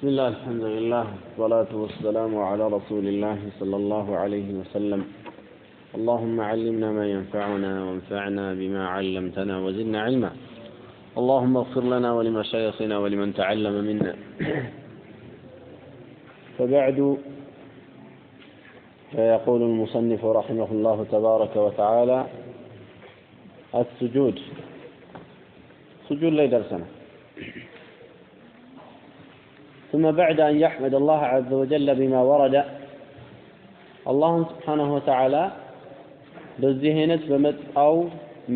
بسم الله الحمد لله والصلاة والسلام على رسول الله صلى الله عليه وسلم. اللهم علمنا ما ينفعنا وانفعنا بما علمتنا وزدنا علما. اللهم اغفر لنا ولمشايخنا ولمن تعلم منا. فبعد فيقول المصنف رحمه الله تبارك وتعالى السجود. سجود لا يدرسنا ثم بعد أن يحمد الله عز وجل بما ورد الله سبحانه وتعالى በዚህ አይነት በመጣው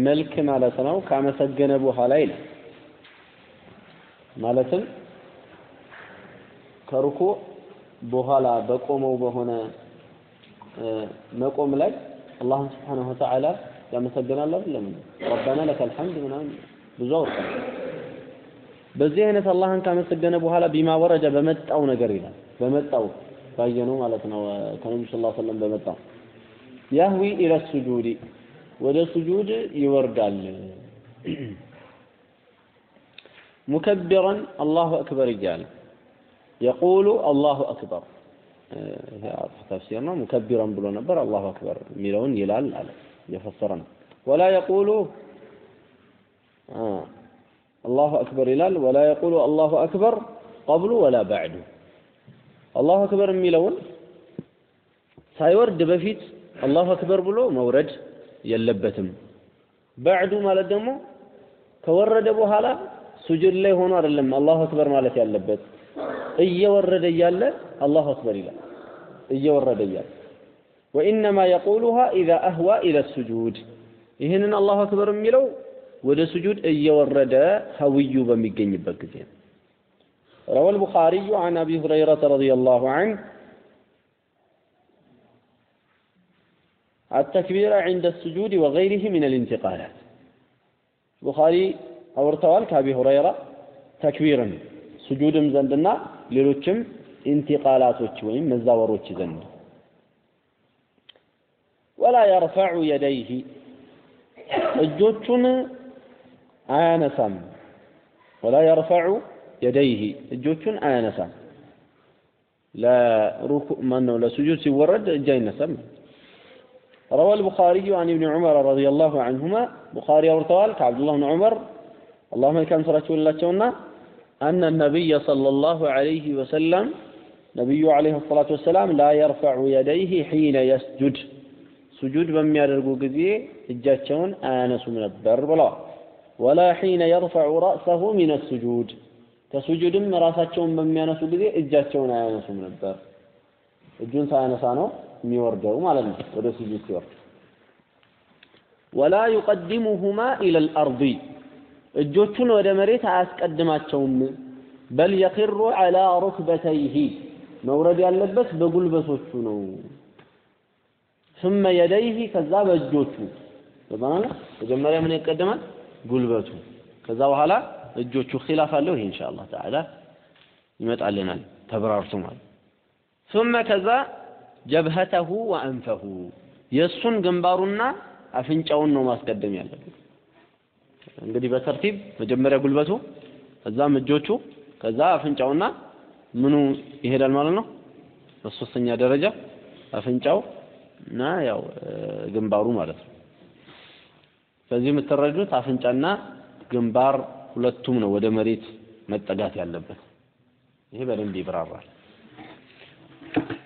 መልክ ማለት ነው ካመሰገነ በኋላ ይላል ማለትም ከሩኩ በኋላ በቆመው በሆነ መቆም ላይ አላህን ስብሓነሁ ወተዓላ ያመሰግናል አይደለም ረበና ለከል ሐምድ ምናምን ብዙ አውርቷል በዚህ አይነት አላህን ካመሰገነ በኋላ ቢማ ወረደ በመጣው ነገር ይላል። በመጣው ባየነው ማለት ነው። ከነቢ ስ ሰለም በመጣው ያህዊ ኢለ ሱጁድ ወደ ሱጁድ ይወርዳል። ሙከቢረን አላሁ አክበር እያለ የቁሉ አላሁ አክበር። ተፍሲር ነው። ሙከቢረን ብሎ ነበር። አላሁ አክበር የሚለውን ይላል አለ። እየፈሰረ ነው። ወላ የቁሉ አላሁ አክበር ይላል። ወላ የቁሉ አላሁ አክበር ቀብሉ ወላ ባዕዱ አላሁ አክበር የሚለውን ሳይወርድ በፊት አላሁ አክበር ብሎ መውረድ የለበትም። ባዕዱ ማለት ደግሞ ከወረደ በኋላ ሱጁድ ላይ ሆኖ አይደለም አላሁ አክበር ማለት ያለበት። እየወረደ እያለ አላሁ አክበር ይላል። እየወረደ እያለ ወኢነማ የቁሉሃ ኢዛ አህዋ ኢለ ሱጁድ። ይህንን አላሁ አክበር የሚለው ወደ ሱጁድ እየወረደ ሀውዩ በሚገኝበት ጊዜ ነው روى البخاري عن أبي هريرة رضي الله عنه التكبير عند السجود وغيره من الانتقالات بخاري أورتوال كأبي هريرة تكبيرا سجود زندنا لروتشم انتقالات وين مزاوروتش زند ولا يرفع يديه እጆቹን አያነሳም ወላ የርፈዑ የደይህ እጆቹን አያነሳም ለሩኩ ማን ነው ለሱጁድ ሲወረድ እጅ አይነሳም روى البخاري عن ابن عمر رضي الله عنهما بخاري أورتوال كعبد الله بن عمر اللهم كان سرته الله أن النبي صلى الله عليه وسلم نبي عليه الصلاة والسلام لا يرفع يديه حين يسجد سجود በሚያደርጉ ጊዜ እጃቸውን አያነሱም ነበር ብለዋል ولا حين يرفع رأسه من السجود ከሱጁድም ራሳቸውን በሚያነሱ ጊዜ እጃቸውን አያነሱም ነበር። እጁን ሳያነሳ ነው የሚወርደው ማለት ነው ወደ ስጁድ ሲወርድ። ወላ ዩቀድሙሁማ ኢለል አርዲ እጆቹን ወደ መሬት አያስቀድማቸውም። በል የኪሩ ዐላ ሩክበተይሂ መውረድ ያለበት በጉልበቶቹ ነው። ثم يديه ከዛ በእጆቹ በማለት መጀመሪያ ምን ይቀደማል? ጉልበቱ። ከዛ በኋላ እጆቹ ኺላፍ አለው ይሄ ኢንሻአላህ ተዓላ ይመጣልናል ተብራርቶ ማለት ثم ከዛ ጀብሀተሁ ወአንፈሁ የእሱን ግንባሩና አፍንጫውን ነው ማስቀደም ያለበት። እንግዲህ በተርቲብ መጀመሪያ ጉልበቱ ከዛም እጆቹ ከዛ አፍንጫውና ምኑ ይሄዳል ማለት ነው? በሶስተኛ ደረጃ አፍንጫው እና ያው ግንባሩ ማለት ነው ከዚህ የምትረዱት አፍንጫና ግንባር ሁለቱም ነው ወደ መሬት መጠጋት ያለበት ይሄ በደንብ ይብራራል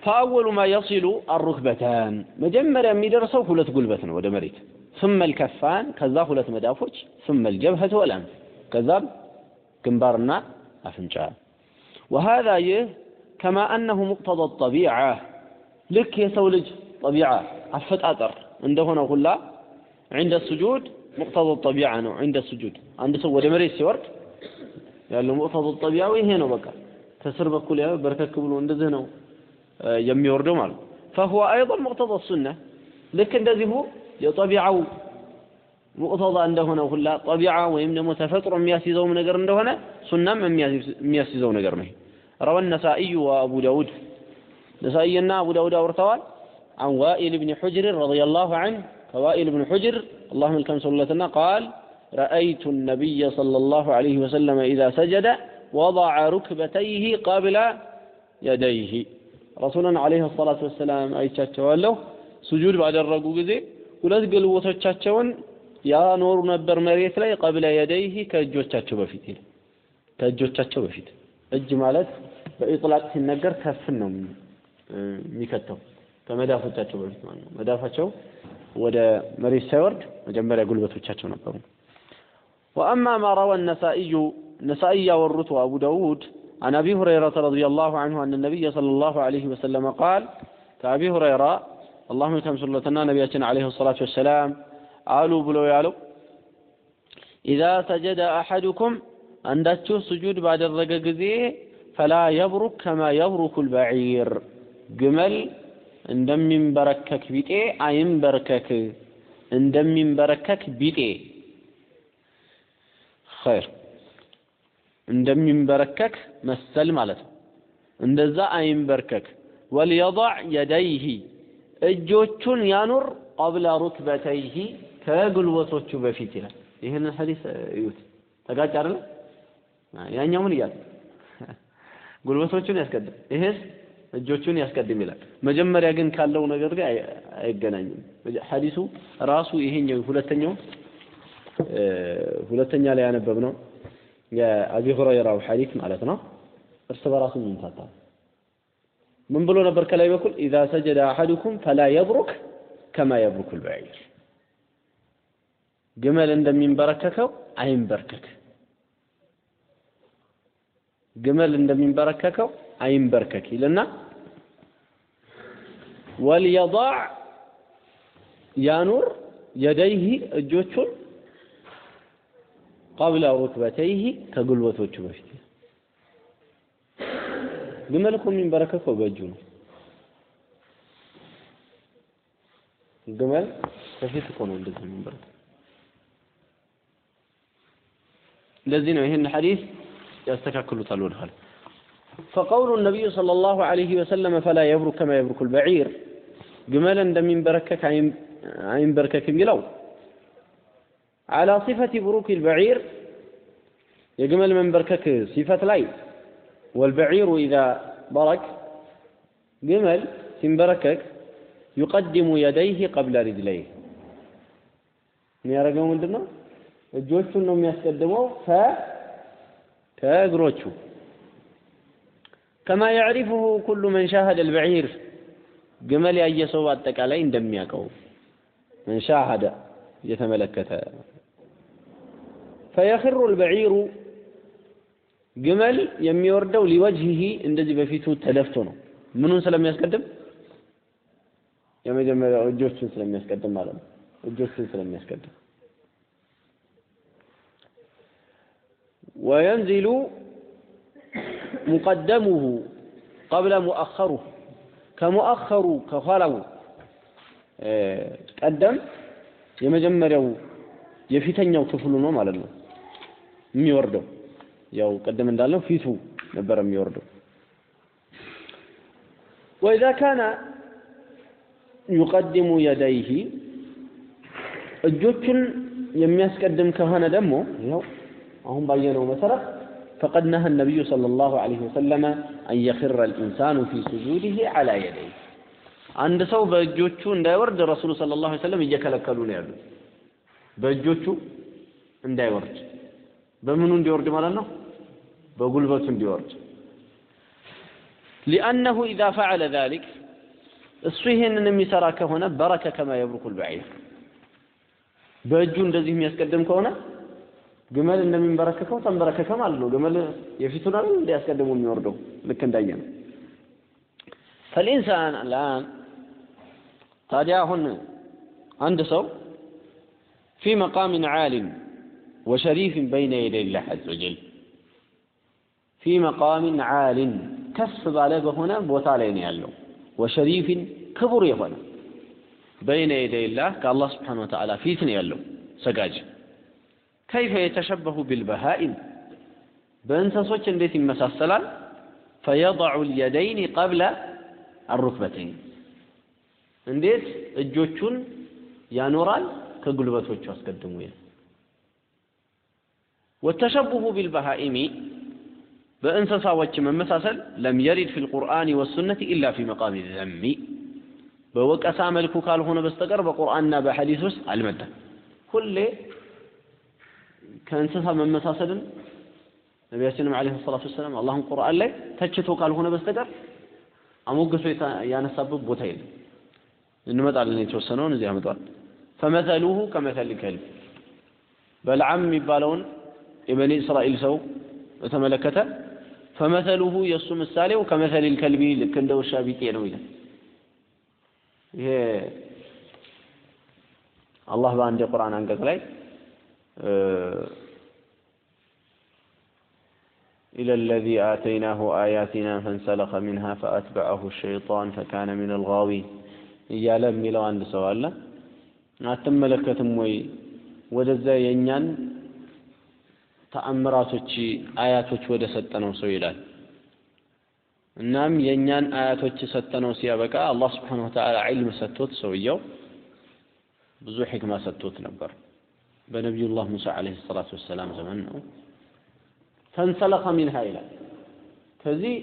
فأول ما يصل الركبتان مجمرة የሚደርሰው ሁለት ጉልበት ነው ወደ መሬት ثم الكفان ከዛ ሁለት መዳፎች ثم الجبهة والأنف ከዛም ግንባርና አፍንጫ وهذا ይህ كما أنه مقتضى الطبيعة ልክ የሰው ልጅ ጠቢዓ አፈጣጠር እንደሆነ ሁላ عند السجود مقتضى الطبيعة ነው عند السجود አንድ ሰው ወደ መሬት ሲወርድ ያለው مقتضى الطبيعة ይሄ ነው በቃ ከስር በኩል ያው በርከክ ብሎ እንደዚህ ነው የሚወርደው ማለት فهو أيضا مقتضى السنة ልክ እንደዚሁ የጠቢዓው ሙቅተዳ እንደሆነ ሁላ ጠቢዓ ወይም ደግሞ ተፈጥሮ የሚያስይዘውም ነገር እንደሆነ ሱናም የሚያስይዘው ነገር ነው روى النسائي وأبو داود نسائينا أبو داود أورتوال عن وائل بن حجر رضي الله عنه كوائل بن حجر اللهم الكم سلتنا قال رأيت النبي صلى الله عليه وسلم إذا سجد وضع ركبتيه قبل يديه رسولنا عليه الصلاة والسلام አይቻቸዋለሁ ሱጁድ ባደረጉ ጊዜ ሁለት ግልቦቶቻቸውን ያኖሩ ነበር መሬት ላይ ቀብለ የደይህ ከእጆቻቸው በፊት ይላል ከእጆቻቸው በፊት እጅ ማለት በኢጥላቅ ሲነገር ከፍን ነው የሚከተው ከመዳፎቻቸው በፊት ማለት ነው መዳፋቸው ወደ መሬት ሳይወርድ መጀመሪያ ጉልበቶቻቸው ነበሩ وأما ما روى النسائي النسائي والرت وأبو داود عن أبي هريرة رضي الله عنه أن النبي صلى الله عليه وسلم قال كأبي هريرة اللهم كم سلتنا نبينا عليه الصلاة والسلام قالوا بلو يالو إذا سجد أحدكم عندك سجود بعد الرقاق فلا يبرك كما يبرك البعير جمل እንደሚንበረከክ ቢጤ አይንበርከክ እንደሚንበረከክ ቢጤ። ኸይር። እንደሚንበረከክ መሰል ማለት ነው። እንደዛ አይንበርከክ። ወልየضዕ የደይህ እጆቹን ያኑር ቀብለ ሩክበተይህ ከጉልበቶቹ በፊት ይላል። ይህንን ሐዲስ እዩት። ተጋጭ አይደለ? ያኛው ምን እያለ ጉልበቶቹን ያስቀድም። ይሄስ እጆቹን ያስቀድም ይላል። መጀመሪያ ግን ካለው ነገር ጋር አይገናኝም። ሐዲሱ ራሱ ይሄኛው ሁለተኛው ሁለተኛ ላይ ያነበብነው የአቢ ሁረይራው ሐዲስ ማለት ነው። እርስ በራሱ ይምታታል ምን ብሎ ነበር ከላይ በኩል? ኢዛ ሰጀደ አሐዱኩም ፈላ የብሩክ ከማ የብሩክ ልበዒር ግመል እንደሚንበረከከው አይንበርከክ ግመል እንደሚንበረከከው አይንበርከክ ይልና ወልየضዕ ያኑር የደይህ እጆቹን ቀብለ ሩክበተይህ ከጉልበቶቹ በፊት። ግመል እኮ የሚንበረከከው በእጁ ነው። ግመል ከፊት እኮ ነው እንደዚህ የሚንበረከከው። ለዚህ ነው ይህን ሐዲስ ያስተካክሉታል ወደኋላ فقول النبي صلى الله عليه وسلم فلا يبرك كما يبرك البعير. قملا من بركك عين بركك بلو. على صفة بروك البعير يجمل من بركك صفة لي والبعير إذا برك جمل تنبركك يقدم يديه قبل رجليه. نيارقوا من دمنا؟ الجوش انهم يستخدموا ف كاجروتشو ከማ የዕሪፉሁ ኩሉ መን ሻሃደ አልበዒር ግመል ያየ ሰው በአጠቃላይ እንደሚያውቀው መን ሻሃደ እየተመለከተ ፈየኽሩ አልበዒሩ ግመል የሚወርደው ሊወጅሂ እንደዚህ በፊቱ ተደፍቶ ነው። ምኑን ስለሚያስቀድም የመጀመሪያው እጆቹን ስለሚያስቀድም ማለት ነው። እጆቹን ስለሚያስቀድም ወየንዚሉ ሙቀደሙሁ ቀብለ ሙአኸሩሁ ከሙአኸሩ ከኋላው ቀደም የመጀመሪያው የፊተኛው ክፍሉ ነው ማለት ነው። የሚወርደው ያው ቅድም እንዳልነው ፊቱ ነበር የሚወርደው። ወኢዛ ካነ ዩቀድሙ የደይህ እጆቹን የሚያስቀድም ከሆነ ደግሞ ያው አሁን ባየነው መሰረት فقد نهى النبي صلى الله عليه وسلم أن يخر الإنسان في سجوده على يديه አንድ ሰው በእጆቹ እንዳይወርድ ረሱሉ ሰለላሁ ዐለይሂ ወሰለም እየከለከሉ ነው ያሉት በእጆቹ እንዳይወርድ በምኑ እንዲወርድ ማለት ነው በጉልበቱ እንዲወርድ ሊአነሁ ኢዛ ፈዐለ ዛሊክ እሱ ይሄንን የሚሰራ ከሆነ በረከ ከማ የብሩኩ ልበዒር በእጁ እንደዚህ የሚያስቀድም ከሆነ ግመል እንደሚንበረከከው ተንበረከከ ማለት ነው ግመል የፊቱን አይደል እንዲያስቀድሙ የሚወርደው? ልክ እንዳየ ነው። ፈልኢንሳን አልአን ታዲያ አሁን አንድ ሰው ፊ መቃሚን ዓሊም ወሸሪፍን በይነ የደይ ላህ ዐዘ ወጀል ፊ መቃሚን ዓሊን ከፍ ባለ በሆነ ቦታ ላይ ነው ያለው። ወሸሪፍን ክቡር የሆነ በይነ የደይ ላህ ከአላህ ስብሓን ወተዓላ ፊት ነው ያለው ሰጋጅ ከይፈ የተሸበሁ ቢልበሃኢም በእንሰሶች እንዴት ይመሳሰላል ፈየضዑ ልየደይን ቀብለ አሩክበተይን እንዴት እጆቹን ያኖራል ከጉልበቶቹ አስቀድሞ ይላል። ወተሸቡሁ ቢልበሃኢሚ በእንስሳዎች መመሳሰል ለም የሪድ ፊል ቁርአን ወሱነቲ ኢላ ፊ መቃሚ ዘሚ። በወቀሳ መልኩ ካልሆነ በስተቀር በቁርአንና በሐዲስ ውስጥ አልመጣም። ሁሌ ከእንስሳ መመሳሰልን ነቢያችንም ዓለይሂ ሰላቱ ወሰላም አላህን ቁርአን ላይ ተችቶ ካልሆነ በስተቀር አሞግሶ ያነሳበት ቦታ የለም። እንመጣለን የተወሰነውን እዚህ አመጣል። ፈመሰሉሁ ከመሰል ከልብ በልዓም የሚባለውን የበኒ እስራኤል ሰው በተመለከተ ፈመሰሉሁ የእሱ ምሳሌው ከመሰሊል ከልቢ ልክ እንደ ውሻ ቢጤ ነው ይላል። ይሄ አላህ በአንድ የቁርአን አንቀጽ ላይ إلى الذي آتيناه آياتنا فانسلخ منها فأتبعه الشيطان فكان من الغاوين እያለ የሚለው አንድ ሰው አለ። አትመለከትም ወይ ወደዛ የእኛን ተአምራቶች አያቶች ወደ ሰጠነው ሰው ይላል። እናም የእኛን አያቶች ሰጠነው ሲያበቃ አላህ ስብሓነሁ ወተዓላ ዒልም ሰጥቶት ሰውየው ብዙ ሕክማ ሰጥቶት ነበር። በነቢዩላህ ሙሳ ዓለይሂ ሰላቱ ወሰላም ዘመን ነው። ፈንሰለኸ ሚንሃ ይላል። ከዚህ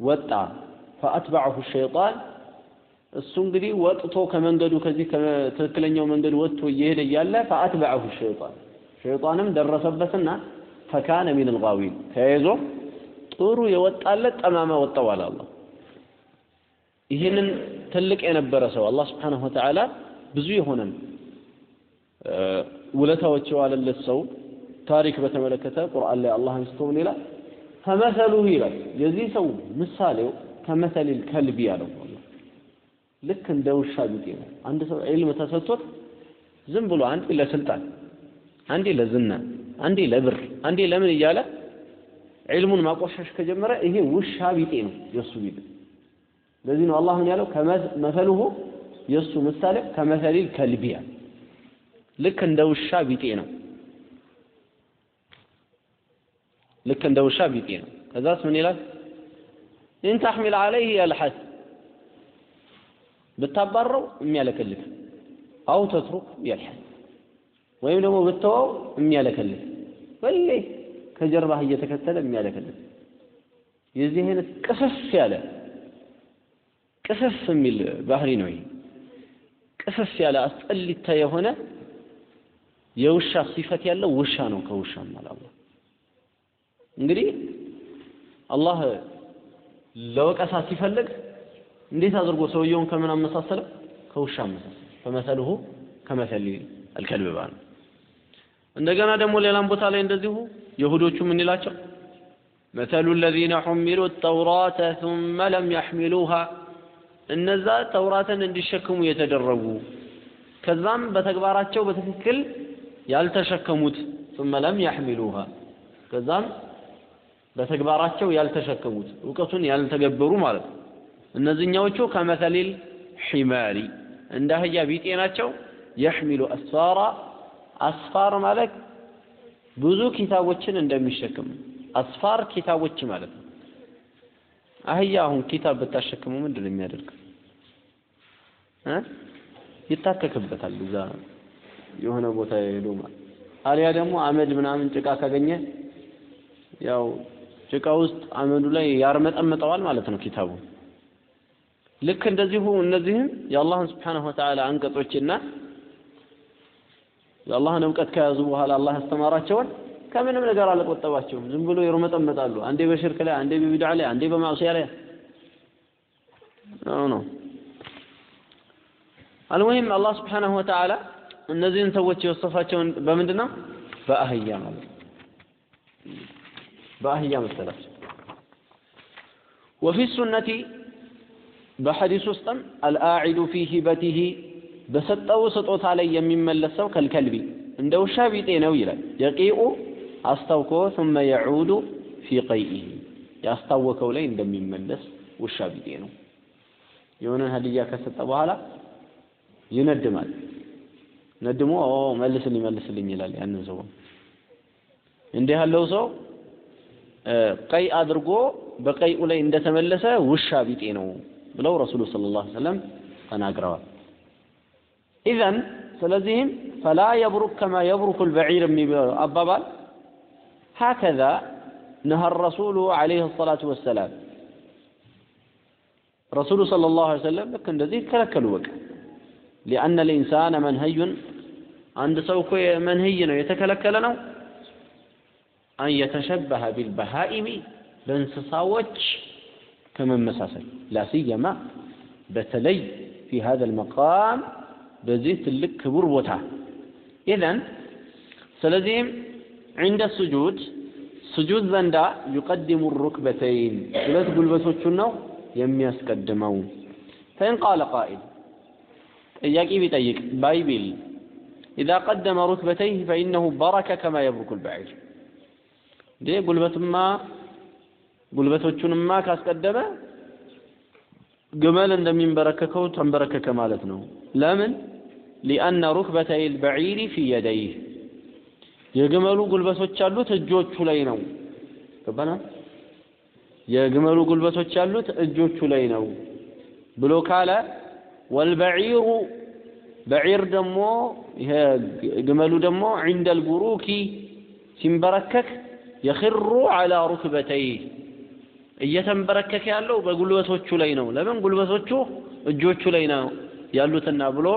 ወጣ። ፈአትበዐሁ ሸይጣን እሱ እንግዲህ ወጥቶ ከመንገዱ ከዚህ ከትክክለኛው መንገድ ወጥቶ እየሄደ እያለ ፈአትበዐሁ ሸይጣን ሸይጣንም ደረሰበትና ፈካነ ሚን አልጋዊን ተያይዞ ጥሩ የወጣለት ጠማማ ወጣው አለ አላህ። ይህንን ትልቅ የነበረ ሰው አላህ ስብሓነሁ ወተዓላ ብዙ የሆነን ውለታዎች የዋለለት ሰው ታሪክ በተመለከተ ቁርአን ላይ አላህ አንስቶ ምን ይላል? ፈመሰሉሁ ይላል። የዚህ ሰው ምሳሌው ከመሰሊል ከልቢ ያለው ልክ እንደ ውሻ ቢጤ ነው። አንድ ሰው ዒልም ተሰጥቶት ዝም ብሎ አንዴ ለስልጣን፣ አንዴ ለዝና፣ አንዴ ለብር፣ አንዴ ለምን እያለ ዒልሙን ማቆሸሽ ከጀመረ ይሄ ውሻ ቢጤ ነው የእሱ ቢጤ። ለዚህ ነው አላህ ምን ያለው መሰሉሁ የእሱ ምሳሌ ከመሰሊል ከልቢያ ልክ እንደ ውሻ ቢጤ ነው። ልክ እንደ ውሻ ቢጤ ነው። ከዛስ ምን ይላል? إن تحمل عليه يلهث ብታባረው የሚያለከልክ أو تتركه يلهث ወይም ደግሞ ብትተወው የሚያለከልክ ሁሌ ከጀርባህ እየተከተለ የሚያለከልክ የዚህ አይነት ቅስፍ ያለ ቅስፍ የሚል ባህሪ ነው። ይሄ ቅስፍ ያለ አስጠሊታ የሆነ የውሻ ሲፈት ያለው ውሻ ነው። ከውሻ ማለት እንግዲህ አላህ ለወቀሳ ሲፈልግ እንዴት አድርጎ ሰውየውን ከምን አመሳሰለው? ከውሻ አመሳሰለ። ፈመሰልሁ ከመሰሊ አልከልብ ባል እንደገና ደግሞ ሌላም ቦታ ላይ እንደዚሁ የሁዶቹ ምን ይላቸው መሰሉ الذين حملوا التوراة ثم لم يحملوها እነዛ ተውራትን እንዲሸከሙ የተደረጉ ከዛም በተግባራቸው በትክክል ያልተሸከሙት ثم لم يحملوها ከዛም በተግባራቸው ያልተሸከሙት እውቀቱን ያልተገበሩ ማለት ነው። እነዚህኛዎቹ ከመሰሊል ሒማሪ እንደ አህያ ቢጤ ናቸው። የሕሚሉ አስፋራ አስፋር ማለት ብዙ ኪታቦችን እንደሚሸክም አስፋር ኪታቦች ማለት ነው። አህያ አሁን ኪታብ ብታሸክመው ምንድን ነው የሚያደርገው? ይታከክበታል እዛ የሆነ ቦታ ሄዶ ማለት አሊያ ደግሞ አመድ ምናምን ጭቃ ካገኘ ያው ጭቃ ውስጥ አመዱ ላይ ያርመጠምጠዋል ማለት ነው ኪታቡ። ልክ እንደዚሁ እነዚህም የአላህን ስብሓነሁ ወተዓላ አንቀጾችና የአላህን እውቀት ከያዙ በኋላ አላህ ያስተማራቸውን ከምንም ነገር አልቆጠባቸውም። ዝም ብሎ ይርመጠመጣሉ። አንዴ በሽርክ ላይ፣ አንዴ በቢድዓ ላይ፣ አንዴ በማዕሲያ ላይ ነው ነው። አልሙሂም አላህ ስብሓነሁ ወተዓላ እነዚህን ሰዎች የወሰፋቸውን በምንድን ነው? በአህያ ማለት ነው። በአህያ መሰላቸው። ወፊ ሱነቲ በሐዲስ ውስጥም አልአዒዱ ፊ ሂበቲሂ በሰጠው ስጦታ ላይ የሚመለሰው ከልከልቢ እንደ ውሻ ቢጤ ነው ይላል። የቂኡ አስታውኮ ثم يعود في قيئه ያስታወከው ላይ እንደሚመለስ ውሻ ቢጤ ነው። የሆነን ሀዲያ ከሰጠ በኋላ ይነድማል። ندمو أو ملسلني ملسلني يلال يعني سو عندي هالو سو قي ادرغو بقي اولي اند تملسا وشا بيتي نو بلو رسول صلى الله عليه وسلم أنا تناغروا اذا سلازيم فلا يبرك كما يبرك البعير من ابابال هكذا نهى الرسول عليه الصلاة والسلام رسول صلى الله عليه وسلم لكن ذي كلك الوقت كلكلوا بك لأن الإنسان منهي عند سوق منهي يتكلكل ነው أن يتشبه بالبهائم በእንስሳዎች ከመመሳሰል لا سيما በተለይ في هذا المقام በዚህ ትልቅ ክቡር ቦታ ኢዘን ስለዚህም عند السجود ስጁድ ዘንዳ ዩቀድሙ ሩክበተይን ሁለት ጉልበቶቹን ነው የሚያስቀድመው ፈኢን ቃለ ቃኢል ጠያቂ ቢጠይቅ ባይ ቢል إذا قدم ركبتيه فإنه برك كما يبرك البعير እንዴ ጉልበትማ ጉልበቶቹንማ ካስቀደመ ግመል እንደሚንበረከከው ተንበረከከ ማለት ነው። ለምን? ሊአነ ሩክበተይ ልበዒሪ ፊ የደይህ። የግመሉ ጉልበቶች ያሉት እጆቹ ላይ ነው። ገባና የግመሉ ጉልበቶች ያሉት እጆቹ ላይ ነው ብሎ ካለ ወልበዒሩ በዒር ደግሞ ይሄ ግመሉ ደግሞ ዒንደ ልቡሩኪ ሲንበረከክ የኽሩ ዐላ ሩክበተይህ እየተንበረከከ ያለው በጉልበቶቹ ላይ ነው። ለምን ጉልበቶቹ እጆቹ ላይ ነው ያሉትና ብሎ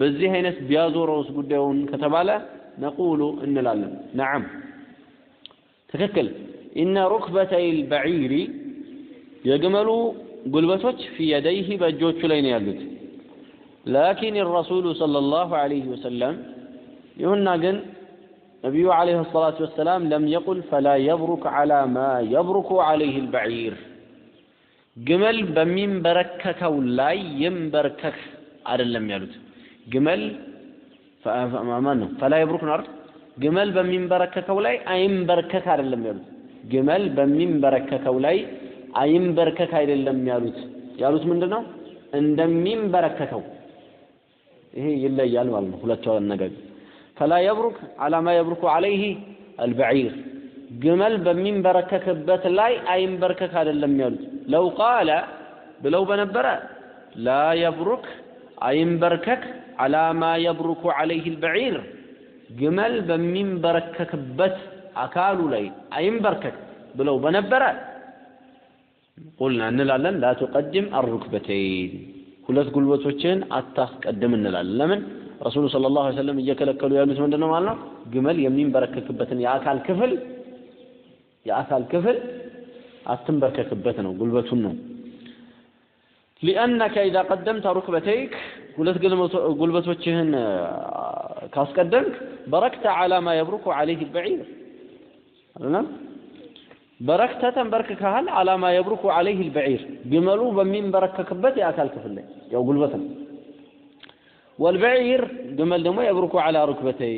በዚህ አይነት ቢያዞረውስ ጉዳዩን ከተባለ ነቁሉ እንላለን። ነዓም። ትክክል። ኢነ ሩክበተይ ልበዒሪ የግመሉ ጉልበቶች ፊ የደይህ በእጆቹ ላይ ነው ያሉት ላኪን ረሱሉ ሰለላሁ ዐለይሂ ወሰለም ይሁና ግን ነቢዩ ዐለይሂ ሰላቱ ወሰላም ለም የቁል ፈላ የብሩክ ዐላ ማ የብሩኩ ዐለይህ ልበዒር። ግመል በሚንበረከከው ላይ ይንበርከክ አይደለም ያሉት። ግመል ማን ፈላ የብሩክ ነው ግመል በሚንበረከከው ላይ አይንበርከክ አይደለም ያሉት። ግመል በሚንበረከከው ላይ አይንበርከክ አይደለም ያሉት። ያሉት ምንድን ነው እንደሚንበረከከው ይሄ ይለያል ማለት ነው። ሁለቱ አነጋገር ፈላ የብሩክ አላማ የብሩኩ አለይህ አልበዒር። ግመል በሚንበረከክበት ላይ አይንበርከክ አይደለም ያሉት። ለው ቃለ ብለው በነበረ ላ የብሩክ አይንበርከክ አላ ማ የብሩኩ አለይህ አልበዒር። ግመል በሚንበረከክበት አካሉ ላይ አይንበርከክ ብለው በነበረ ቁልና እንላለን ላ አሩክበተይን ሁለት ጉልበቶችን አታስቀድም እንላለን። ለምን? ረሱሉ ሰለላሁ ዐለይሂ ወሰለም እየከለከሉ ያሉት ምንድን ነው ማለት ነው? ግመል የሚንበረከክበትን የአካል ክፍል የአካል ክፍል አትንበርከክበት ነው ጉልበቱን ነው። ሊአነከ ኢዛ ቀደምተ ሩክበተይክ ሁለት ጉልበቶችህን ካስቀደምክ በረክተ ዐላ ማ የብሩኩ ዐለይህ አይደለም በረክተ ተንበርክከሃል ዐላ ማ የብሩኩ ዐለይህ አልበዒር ግመሉ በሚንበረከክበት የአካል ክፍል ላይ ያው ጉልበት ነው። ወልበዒር ግመል ደግሞ የብሩኩ ዐላ ሩክበተይ።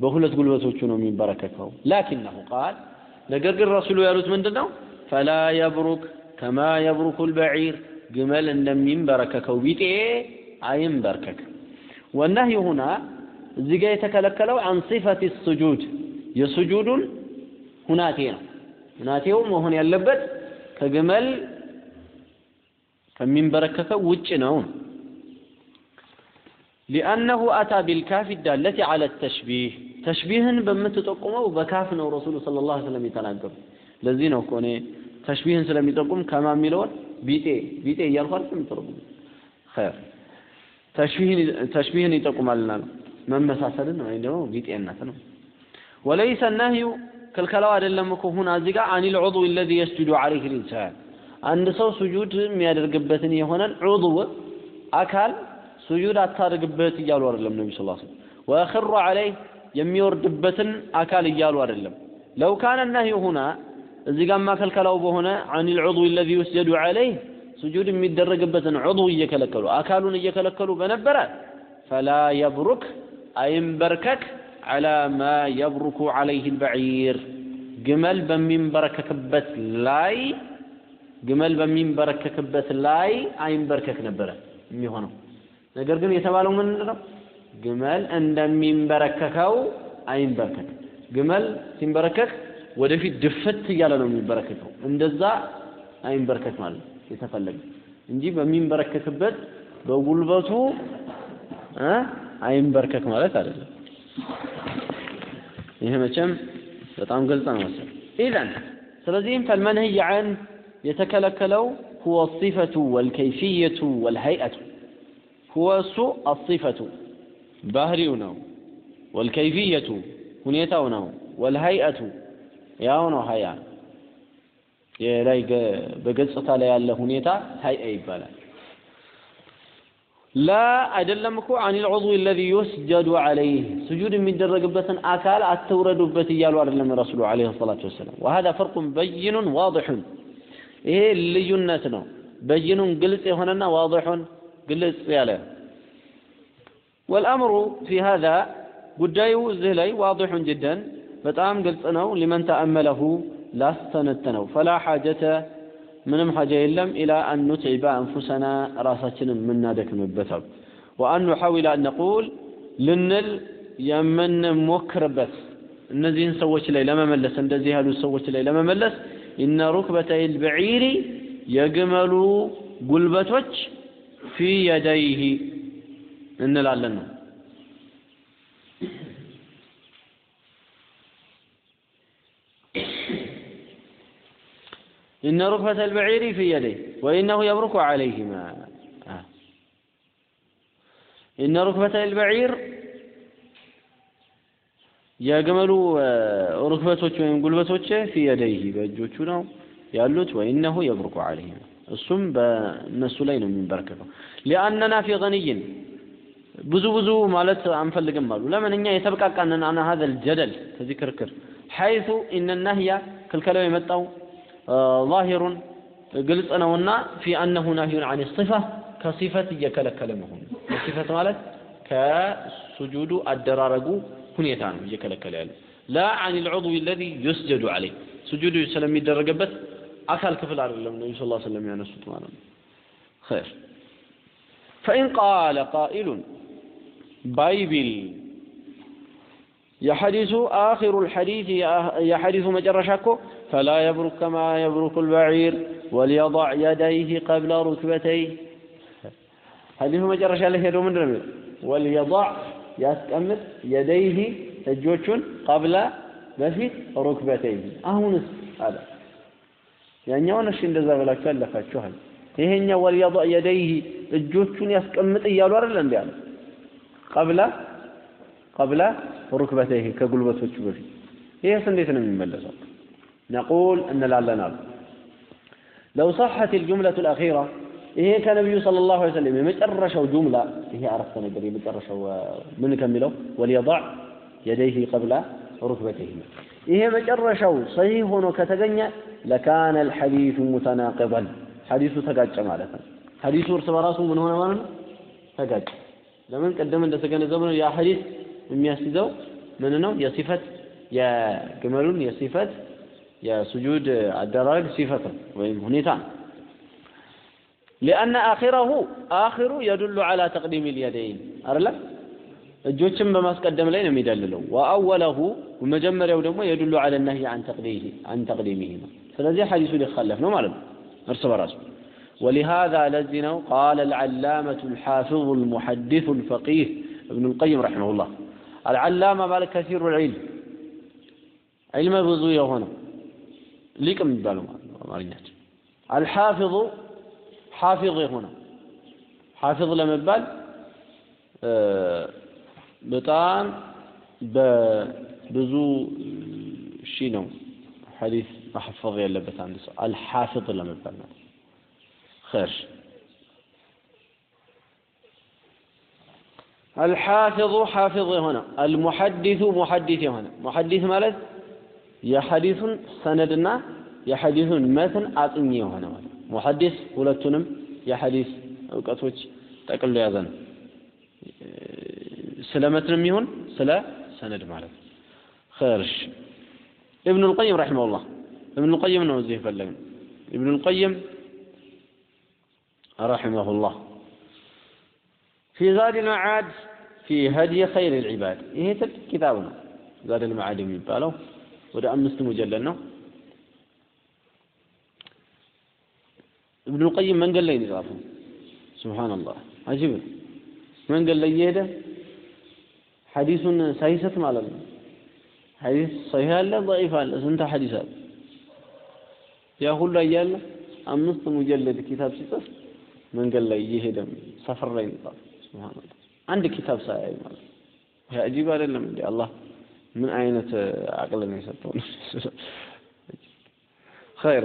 በሁለት ጉልበቶቹ ነው የሚንበረከከው። ላኪነሁ ቃል ነገር ግን ረሱሉ ያሉት ምንድን ነው ፈላ የብሩክ ከማ የብሩኩ አልበዒር ግመል እንደሚንበረከከው ቢጤ አይንበርከክ። ወነህዩ ሁና እዚህ ጋር የተከለከለው አን ሲፈት ሱጁድ። የሱጁዱን ሁናቴ ነው ሁናቴው መሆን ያለበት ከግመል ከሚንበረከከው ውጭ ነው። ሊአነሁ አታ ቢልካፍ ዳለቲ ዐለ ተሽቢህ። ተሽቢህን በምትጠቁመው በካፍ ነው ረሱሉ ሰለላሁ ዐለይሂ ወሰለም የተናገሩ ለዚህ ነው እኮ እኔ ተሽቢህን ስለሚጠቁም ከማ የሚለውን ቢጤ ቢጤ እያልኩ አይደል የምትረጉም ኸይር። ተሽቢህን ይጠቁማልና ነው። መመሳሰልን ወይ ደግሞ ቢጤነት ነው። ወለይሰ ነህዩ ክልከላው አይደለም እኮ ሁና እዚህ ጋር አኒል ዑድው الذي يسجد عليه الانسان አንድ ሰው ሱጁድ የሚያደርግበትን የሆነን ዑድው አካል ሱጁድ አታደርግበት እያሉ አይደለም ነቢ ስ ላ ወየኽሩ ዐለይህ የሚወርድበትን አካል እያሉ አይደለም ለው ካነ ነህዩ ሁና እዚህ ጋማ ከልከላው በሆነ አን ልዑድው ለዚ ዩስጀዱ ዐለይህ ስጁድ የሚደረግበትን ዑድው እየከለከሉ አካሉን እየከለከሉ በነበረ ፈላ የብሩክ አይንበርከክ ዐላ ማ የብሩኩ ዐለይህ ልበዒር ግመል በሚንበረከክበት ላይ ግመል በሚንበረከክበት ላይ አይንበርከክ ነበረ የሚሆነው። ነገር ግን የተባለው ምንድን ነው ግመል እንደሚንበረከከው አይንበርከክ። ግመል ሲንበረከክ ወደፊት ድፍት እያለ ነው የሚንበረከከው። እንደዛ አይንበርከክ ማለት የተፈለገ እንጂ በሚንበረከክበት በጉልበቱ አይንበርከክ ማለት አይደለም ይሄ መቼም በጣም ግልጽ ነው መሰለኝ። ኢዘን ስለዚህም ፈልመንህይ ዐን የተከለከለው ሁወ ሲፈቱ ወልከይፊየቱ ወልሀይአቱ። ሁወ እሱ አሲፈቱ ባህሪው ነው። ወልከይፊየቱ ሁኔታው ነው። ወልሀይአቱ ያው ነው ሀያ። የላይ በገጽታ ላይ ያለ ሁኔታ ሀይአ ይባላል لا أدلمكو عن العضو الذي يسجد عليه. سجود من درقبة أكال أتورد بتيال وأدلم رسوله عليه الصلاة والسلام. وهذا فرق بين واضح. إيه اللي جنتنا بين قلت هنا واضح. قلت ياله والأمر في هذا قدايه زهلي واضح جدا. فتام قلت أنه لمن تأمله لا استنتنه فلا حاجة ምንም ሐጃ የለም ኢላ አን ኑትዒበ አንፉሰና ራሳችንን የምናደክምበት አሉ ወአን ነቁል ልንል የምንሞክርበት እነዚህን ሰዎች ላይ ለመመለስ እንደዚህ ያሉ ሰዎች ላይ ለመመለስ ኢነ ሩክበተይ ልበዒሪ የግመሉ ጉልበቶች ፊ የደይህ እንላለን ነው إن ركبة البعير في يديه وإنه يبرك عليهما آه. إن ركبة البعير የግመሉ ሩክበቶች ወይም ጉልበቶች ፊ የደይህ በእጆቹ ነው ያሉት ወኢነሁ የብርቁ ዐለይሂም እሱም በእነሱ ላይ ነው የሚንበረከከው ሊአነና ፊ ገንይን ብዙ ብዙ ማለት አንፈልግም አሉ ለምን እኛ የተበቃቃንን አና ሀዘል ጀደል ከዚህ ክርክር ሐይቱ ኢነ ናህያ ክልከላው የመጣው ዛሂሩን ግልጽ ነውና ፊ አነሁ ናሂዩን አን ሲፋ ከሲፈት እየከለከለ መሆኑ ሲፈት ማለት ከሱጁዱ አደራረጉ ሁኔታ ነው እየከለከለ ያለው። لا عن العضو الذي يسجد عليه ስጁዱ ስለሚደረግበት አካል ክፍል አይደለም ነቢ ስ ላ ስለም ያነሱት ማለት ነው። خير። فإن قال قائل ባይቢል። የሐዲሱ آخر الحديث የሐዲሱ መጨረሻ فلا يبرك كما يبرك البعير وليضع يديه قبل ركبتيه حديث مجرش عليه يدو من رمي وليضع يستأمر يديه تجوشون قبل በፊት ሩክበተይ አሁንስ አለ ያኛውን እሺ እንደዛ ብላችሁ ያለፋችኋል ይሄኛው ወልየضع يديه እጆቹን ያስቀምጥ እያሉ አይደል እንዴ አለ قبل قبل ركبتيه ከጉልበቶቹ በፊት ይሄስ እንዴት ነው የሚመለሰው نقول أن لعلنا لو صحت الجملة الأخيرة إيه كان النبي صلى الله عليه وسلم مترشوا جملة هي عرفت أنا قريب مترشوا من كملوا وليضع يديه قبل ركبتيهما إيه مترشوا صحيح وكتغنى لكان الحديث متناقضا. حديث تقاج مالتا حديث ارس راسه من هنا وأنا تقاج لمن قدم عند سكان الزمن يا حديث من يسيزو من نو يصفت يا جمل يصفت يا سجود الدرج صفة وهنيتا لأن آخره آخر يدل على تقديم اليدين. أرى لا الجوتشم بمسك الدم لين ميدللو وأوله ومجمر يودمو يدل على النهي عن تقديمه عن تقديمهما فلذي حديث اللي خلفنا نو معلم ارسب راسب ولهذا لزنوا قال العلامة الحافظ المحدث الفقيه ابن القيم رحمه الله. العلامة بالكثير العلم. علم بزوية هنا. ليكم يبالوا مارينات الحافظ حافظ هنا. حافظ لما بال آه، بطان بزو شينو. حديث محفظ يلا بطان الحافظ لما بال. خير. الحافظ حافظ هنا. المحدث محدث هنا. محدث ماذا የሐዲሱን ሰነድና የሐዲሱን መትን አጥኚ የሆነ ማለት ሙሐዲስ ሁለቱንም የሐዲስ እውቀቶች ጠቅሎ የያዘ ነው ስለ መትንም ይሁን ስለ ሰነድ ማለት ነው ኸይርሽ ابن القيم رحمه الله ابن القيم ነው እዚህ የፈለግነው ابن القيم رحمه الله في زاد المعاد في هدي خير العباد ይሄ ትልቅ ኪታብ ነው ዛድ المعاد የሚባለው ወደ አምስት ሙጀለድ ነው ابن القيم መንገድ ላይ ነው የጻፈው ሱብሃንአላህ አጂብ መንገድ ላይ እየሄደ ሐዲሱን ሳይሰት ማለት ነው ሐዲስ ሰሂህ አለ ضعيف አለ ስንት ሐዲስ አለ ያ ሁሉ እያለ አምስት ሙጀለድ ኪታብ ሲጽፍ መንገድ ላይ እየሄደ ሰፈር ላይ ነው ሱብሃንአላህ አንድ ኪታብ ሳያይ ማለት ይሄ አጂብ አይደለም እንዴ አላህ من أين عقل اللي خير.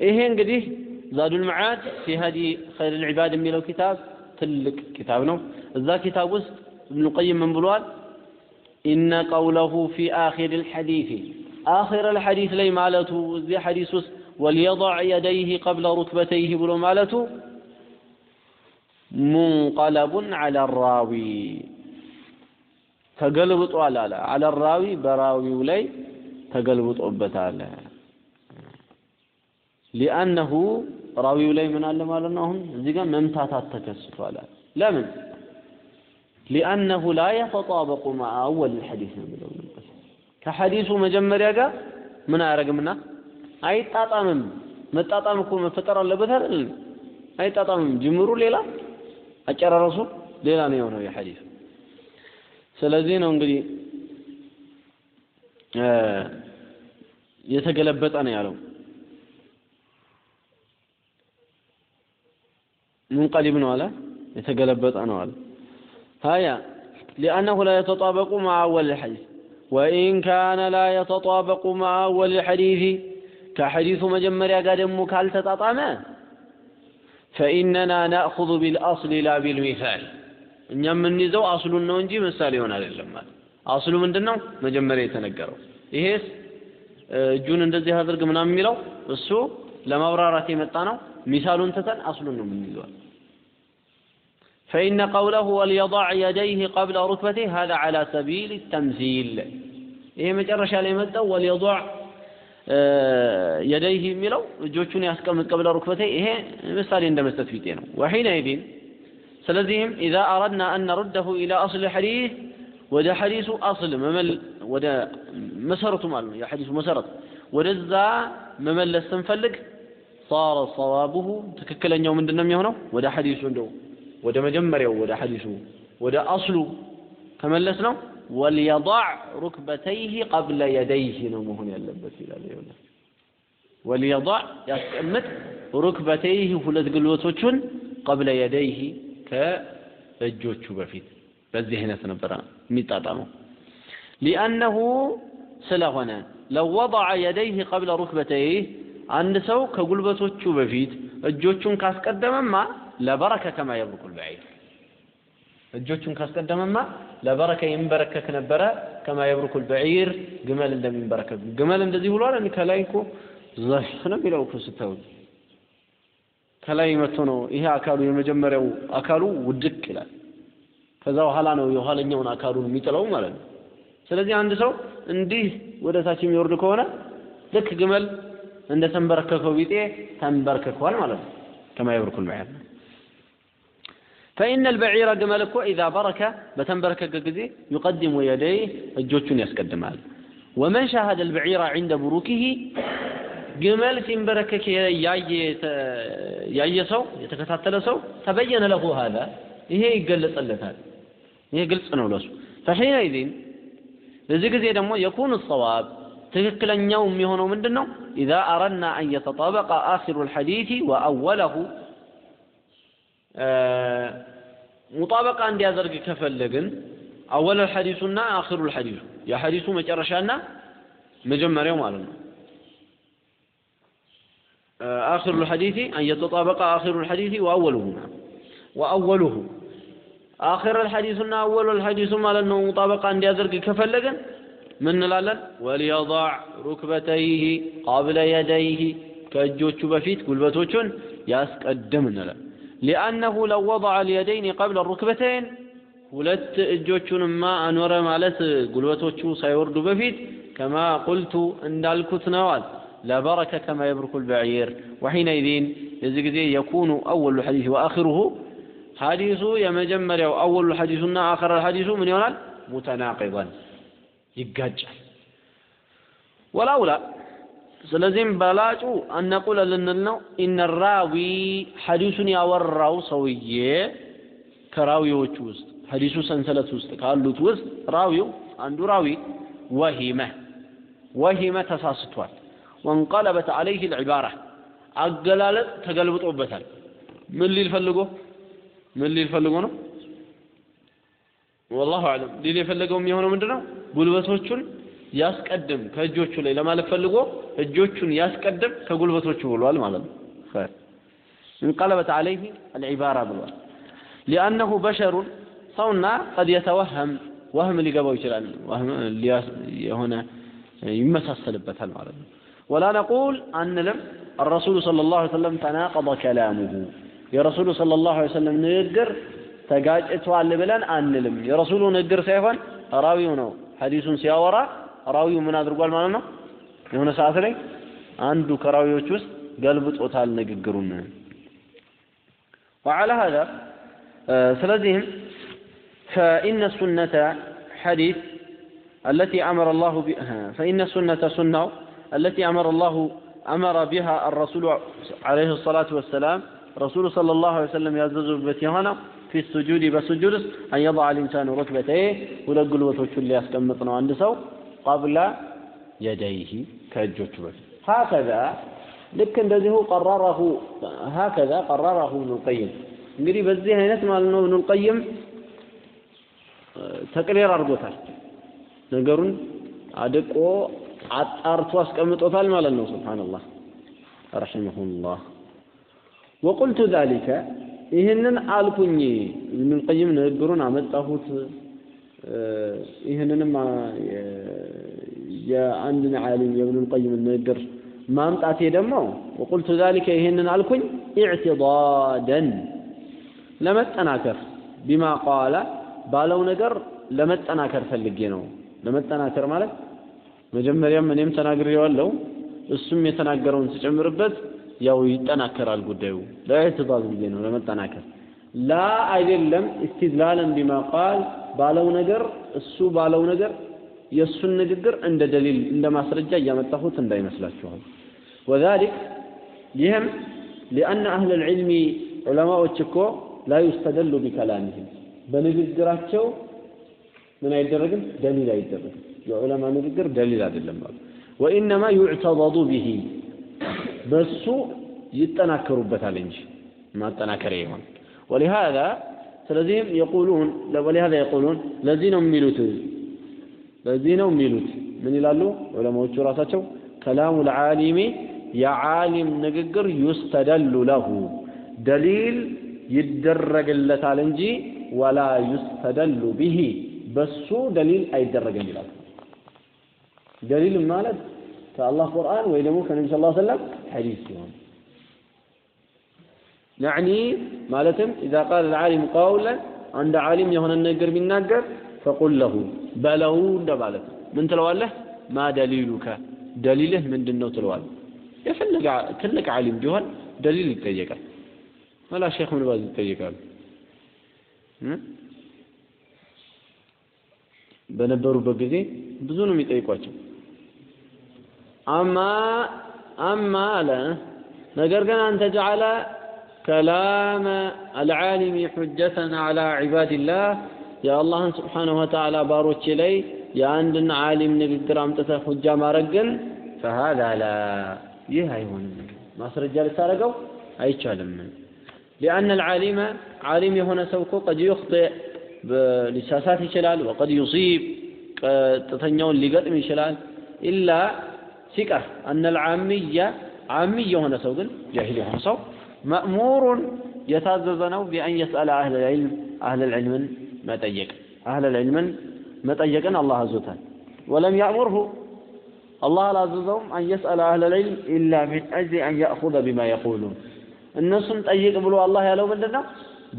إيه إيهين قديه زاد المعاد في هذه خير العباد من الكتاب تلك كتابنا ذا كتاب وسط ابن القيم من بلوال. إن قوله في آخر الحديث. آخر الحديث لي مالته. ذي حديث وسط. وليضع يديه قبل ركبتيه بلو مالته. منقلب على الراوي. ተገልብጧል አለ። ዐለ ራዊ በራዊው ላይ ተገልብጦበታል። ሊአነሁ ራዊው ላይ ምን አለ ማለት ነው? አሁን እዚህ ጋር መምታታት ተከስቷል። ለምን? ሊአነሁ ላ የተጣበቁ መዓ አወል ልሐዲስ ነው የሚለው። ከሐዲሱ መጀመሪያ ጋር ምን አያደርግምና? አይጣጣምም። መጣጣም እኮ መፈጠር አለበት አይደል? አይጣጣምም። ጅምሩ ሌላ አጨራረሱ ሌላ ነው የሆነው የሐዲስ ስለዚህ ነው እንግዲህ የተገለበጠ ነው ያለው ሙንቀሊብ ነው አለ የተገለበጠ ነው አለ هيا لأنه لا يتطابق مع أول الحديث وإن كان لا يتطابق مع أول الحديث كحديث مجمريا قدم كال تتطامه فإننا نأخذ بالأصل لا بالمثال እኛ የምንይዘው አስሉን ነው እንጂ ምሳሌ ይሆን አይደለም ማለት። አስሉ ምንድነው? መጀመሪያ የተነገረው። ይሄስ እጁን እንደዚህ አድርግ ምናምን የሚለው እሱ ለማብራራት የመጣ ነው ሚሳሉን ትተን አስሉን ነው የምንይዘው فإن قوله وليضع يديه قبل ركبته هذا على سبيل التمثيل ይሄ መጨረሻ ላይ መጣው ወልየضع የደይህ የሚለው እጆቹን ያስቀምጥ ቀብለ ሩክበቴ ይሄ ምሳሌ እንደ መስጠት ፊቴ ነው። ወሒነይዲን سلزيم إذا أردنا أن نرده إلى أصل الحديث وده حديث أصل ممل وده مسرة مال يا حديث مسرة. ودزا ممل استنفلق صار صوابه تككل أن يوم الدنم يهنا وده حديث عنده. وده مجمر وده حديثه وده أصل كما لسنا وليضع ركبتيه قبل يديه نمهن يلبس إلى اليوم وليضع يستمت ركبتيه فلت قلوة قبل يديه. ከእጆቹ በፊት በዚህ አይነት ነበረ የሚጣጣመው። ሊአነሁ ስለሆነ ለው ወضع የደይህ ቀብለ ሩክበተይህ አንድ ሰው ከጉልበቶቹ በፊት እጆቹን ካስቀደመማ ለበረከ ከማ የብሩኩል በዒር እጆቹን ካስቀደመማ ለበረከ ይንበረከክ ነበረ ከማ የብሩኩል በዒር ግመል እንደሚንበረከክ። ግመል እንደዚህ ብሏል? ከላይ እኮ ዘፍ ነው የሚለው እኮ ስታዩት ከላይ መጥቶ ነው ይሄ አካሉ የመጀመሪያው አካሉ ውድቅ ይላል ከዛ በኋላ ነው የኋለኛውን አካሉን የሚጥለው ማለት ነው ስለዚህ አንድ ሰው እንዲህ ወደ ታች የሚወርድ ከሆነ ልክ ግመል እንደ ተንበረከከው ቢጤ ተንበርክኳል ማለት ነው ከማ የብሩኩል በዒር فإن البعير جمل እኮ إذا برك በተንበረከከ ጊዜ يقدم يديه እጆቹን ያስቀድማል ومن شاهد البعير عند بروكه ግመል ሲንበረከክ ያየ ሰው የተከታተለ ሰው ተበየነ ለሁ ሀዛ ይሄ ይገለጸለታል። ይሄ ግልጽ ነው ለሱ ፈሒነይዚን በዚህ ጊዜ ደግሞ የኩኑ ሰዋብ ትክክለኛው የሚሆነው ምንድን ነው? ኢዛ አረና አን የተጣበቀ አኺሩ ልሐዲት ወአወለሁ ሙጣበቃ እንዲያደርግ ከፈለግን አወለ ልሐዲሱና አኺሩ ልሐዲሱ የሐዲሱ መጨረሻና መጀመሪያው ማለት ነው። آخر الحديث أن يتطابق آخر الحديث وأوله وأوله آخر الحديث أول الحديث ما لأنه مطابقة عند يزرق كفلقا من لالن وليضع ركبتيه قبل يديه كأجوش بفيت قل بتوشن ياسقدم لالن لأنه لو وضع اليدين قبل الركبتين ሁለት እጆቹንማ አኖረ ማለት ጉልበቶቹ ሳይወርዱ በፊት ከማ ቁልቱ እንዳልኩት ነዋል ለበረከ ከማ የብርኩ ልበዒር ወሒነይዚን የዚህ ጊዜ የኩኑ አወሉ ሐዲስ ወአኽሩሁ ሐዲሱ የመጀመሪያው አወሉ ሐዲሱና አኸረ ሐዲሱ ምን ይሆናል ሙተናቂበን ይጋጫል ወላውላ ስለዚህም በላጩ አነቁለ ልንል ነው ኢነ ራዊ ሐዲሱን ያወራው ሰውዬ ከራዊዎቹ ውስጥ ሐዲሱ ሰንሰለት ውስጥ ካሉት ውስጥ ራዊው አንዱ ራዊ ወሂመ ወሂመ ተሳስቷል ወንቀለበት አለይህ ልዕባራ። አገላለጥ ተገልብጦበታል። ምን ሊል ፈልጎ? ምን ሊል ፈልጎ ነው? ወላሁ አለም ሊል የፈለገው የሚሆነው ምንድን ነው ጉልበቶቹን ያስቀድም ከእጆቹ ላይ ለማለት ፈልጎ እጆቹን ያስቀድም ከጉልበቶቹ ብሏል ማለት ነው። እንቀለበት አለይህ አልዒባራ ብሏል። ሊአነሁ በሸሩን ሰውና ቀድ የተወህም ወህም ሊገባው ይችላል። ወህም የሆነ ይመሳሰልበታል ማለት ነው ولا نقول أنلم الرسول صلى الله عليه وسلم تناقض كلامه يا رسول صلى الله عليه وسلم نقر ተጋጭቷል ብለን አንልም የረሱሉ ንግግር ሳይሆን ራዊው ነው ሐዲሱን ሲያወራ ራዊው ምን አድርጓል ማለት ነው የሆነ ሰዓት ላይ አንዱ ከራዊዎች ውስጥ ገልብጦታል ንግግሩን وعلى هذا ስለዚህም فإن السنة حديث التي أمر الله بها فإن السنة سنة التي أمر الله أمر بها الرسول عليه الصلاة والسلام رسول صلى الله عليه وسلم يعزز بتيهانا في السجود بسجود أن يضع الإنسان ركبتيه ولقل وتوشل اللي يسكمطنا عند سو قبل يديه كالجوش هكذا ልክ እንደዚሁ ቀረረሁ ሀከዛ ቀረረሁ ኢብኑ ልቀይም እንግዲህ በዚህ አይነት ማለት ነው ኢብኑ ልቀይም ተቅሪር አድርጎታል ነገሩን አድቆ አጣርቶ አስቀምጦታል ማለት ነው። ስብሓንላህ ረሒመሁላህ። ወቁልቱ ዛሊከ ይህንን አልኩኝ። ኢብኑ ልቀይም ንግግሩን አመጣሁት። ይህንንም የአንድን ዓሊም የኢብኑ ልቀይም ንግግር ማምጣቴ ደግሞ ወቁልቱ ዛሊከ ይህንን አልኩኝ። ኢዕትዳደን ለመጠናከር። ቢማ ቃለ ባለው ነገር ለመጠናከር ፈልጌ ነው። ለመጠናከር ማለት መጀመሪያም እኔም ተናግሬዋለሁ እሱም የተናገረውን ስጨምርበት ያው ይጠናከራል ጉዳዩ። ለኢዕትዳድ ብዬ ነው ለመጠናከር። ላ አይደለም ኢስትድላለን ቢማ ባለው ነገር እሱ ባለው ነገር የእሱን ንግግር እንደ ደሊል እንደ ማስረጃ እያመጣሁት እንዳይመስላችኋል። ወዛሊክ ይህም ሊአነ አህል ልዕልሚ ዑለማዎች እኮ ላ ዩስተደሉ ቢከላሚህም በንግግራቸው ምን አይደረግም? ደሊል አይደረግም። የዑለማ ንግግር ደሊል አይደለም አሉ። ወኢነማ ዩዕተበዱ ብሂ በሱ ይጠናከሩበታል እንጂ ማጠናከሪያ ይሆን። ወሊሃዛ ስለዚህም የቁሉን ወሊሃዛ የቁሉን ለዚህ ነው የሚሉት ለዚህ ነው የሚሉት። ምን ይላሉ? ዑለማዎቹ ራሳቸው ከላሙ ልዓሊሚ የዓሊም ንግግር ዩስተደሉ ለሁ ደሊል ይደረግለታል እንጂ ወላ ዩስተደሉ ብሂ በሱ ደሊል አይደረግም ይላል። ደሊል ማለት ከአላህ ቁርአን ወይ ደግሞ ከነቢ ስለ ሰለም ሐዲስ ሲሆን ያዕኒ ማለትም ኢዛ ቃለ ልዓሊም ቀውለን አንድ ዓሊም የሆነን ነገር ቢናገር ፈቁል ለሁ በለው እንደማለት ነው። ምን ትለዋለህ? ማ ደሊሉከ ደሊልህ ምንድን ነው ትለዋለህ። የፈለገ ትልቅ ዓሊም ቢሆን ደሊል ይጠየቃል። መላ ሼክ ምን ባዝ ይጠየቃሉ በነበሩበት ጊዜ ብዙ ነው የሚጠይቋቸው። አማ አማ አለ ነገር ግን አንተ ጀዓለ ከላመ አልዓሊሚ ሑጀተን ዓላ ዒባድላህ የአላህን ስብሓነሁ ወተዓላ ባሮቼ ላይ የአንድን ዓሊም ንግግር አምጥተህ ሁጃ ማድረግ ግን ፈሃዛ ላ ይህ አይሆንም፣ ማስረጃ ልታደርገው አይቻልም። ሊአነ አልዓሊመ ዓሊም የሆነ ሰው እኮ ቀድ ዩኽጢእ لساسات يشلال وقد يصيب تتنيون لقدم يشلال إلا ثقه أن العامية عامية هنا سوغن جاهلية هنا سوغن مأمور يتعززنا بأن يسأل أهل العلم أهل العلم ما تأيك أهل العلم ما تأيكنا الله عز وجل ولم يأمره الله لا وجل أن يسأل أهل العلم إلا من أجل أن يأخذ بما يقولون الناس تأيك بلو الله يلو من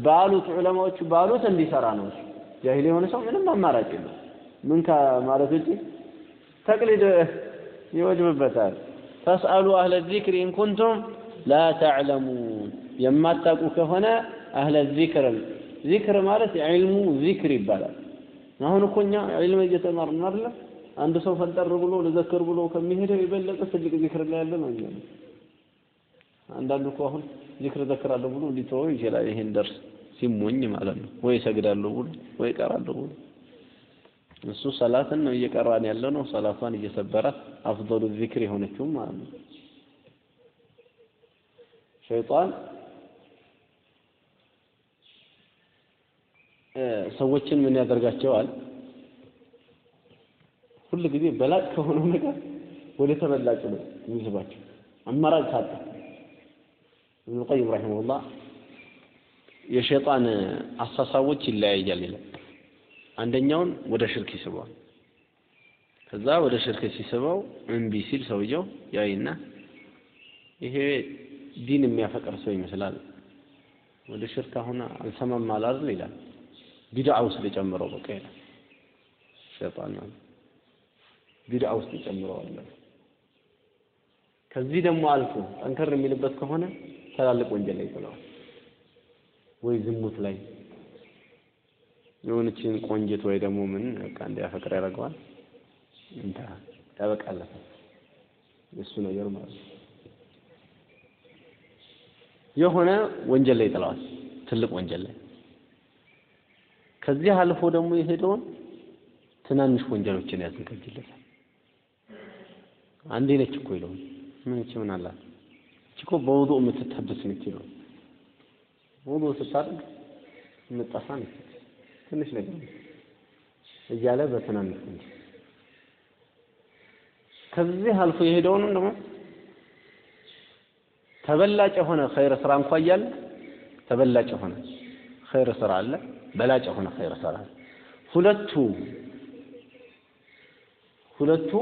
ባሉት ዑለማዎቹ ባሉት እንዲሰራ ነው ጃሂል የሆነ ሰው ምንም አማራጭ የለው ምን ከማለት ውጭ ተቅሊድ ይወጅብበታል። فاسألوا أهل الذكر إن كنتم لا تعلمون የማታውቁ ከሆነ أهل الذكر ዚክር ማለት ዒልሙ ዚክር ይባላል። አሁን እኮ እኛ ዒልም እየተማርን አይደለ? አንድ ሰው ፈንጠር ብሎ ልዘክር ብሎ ከሚሄደው የበለጠ ትልቅ ዚክር ላይ ያለ ነው የሚሆነው አንዳንዱ እኮ አሁን ዚክር ዘክራለሁ ብሎ ሊተወው ይችላል ይሄን ደርስ ሲሞኝ ማለት ነው ወይ ሰግዳለሁ ብሎ ወይ ቀራለሁ ብሎ እሱ ሰላትን ነው እየቀራን ያለው ነው። ሰላቷን እየሰበራት አፍضሉ ዚክር የሆነችው ማለት ነው። ሸይጣን ሰዎችን ምን ያደርጋቸዋል? ሁል ጊዜ በላጭ ከሆነው ነገር ወደ ተበላጭ ነው የሚስባቸው። አማራጭ ታጣ። ኢብኑ ቀይም ረሂመሁላህ የሸይጣን አሳሳቦች ይለያያል ይላል። አንደኛውን ወደ ሽርክ ይስበዋል። ከዛ ወደ ሽርክ ሲስበው እምቢ ሲል ሰውየው ያይና ይሄ ዲን የሚያፈቅር ሰው ይመስላል። ወደ ሽርክ አሁን አልሰማም አላል ይላል። ቢድዓ ውስጥ ሊጨምረው በቃ ይላል። ሸይጣን ቢድዓ ውስጥ ይጨምረዋል። ከዚህ ደግሞ አልፎ ጠንከር የሚልበት ከሆነ ትላልቅ ወንጀል ላይ ይጥለዋል። ወይ ዝሙት ላይ የሆነችን ቆንጅት ወይ ደግሞ ምን በቃ እንዲያፈቅር ያደርገዋል። እንታ ያበቃለታል የእሱ ነገር ማለት የሆነ ወንጀል ላይ ይጥለዋል፣ ትልቅ ወንጀል ላይ። ከዚህ አልፎ ደግሞ የሄደውን ትናንሽ ወንጀሎችን ያዘጋጅለታል። አንዴ ነች እኮ ይለዋል። ምን እቺ ምን አላት? እኮ በውዱእ የምትታበስ ነች ይለዋል። ውዱእ ስታደርግ የምጠፋ ነች ትንሽ ነገር እያለ በትናንሽ ወንጀል ከዚህ አልፎ የሄደውንም ደግሞ ተበላጭ የሆነ ኸይር ስራ እንኳ እያለ ተበላጭ የሆነ ኸይር ስራ አለ፣ በላጭ የሆነ ኸይር ስራ አለ። ሁለቱ ሁለቱ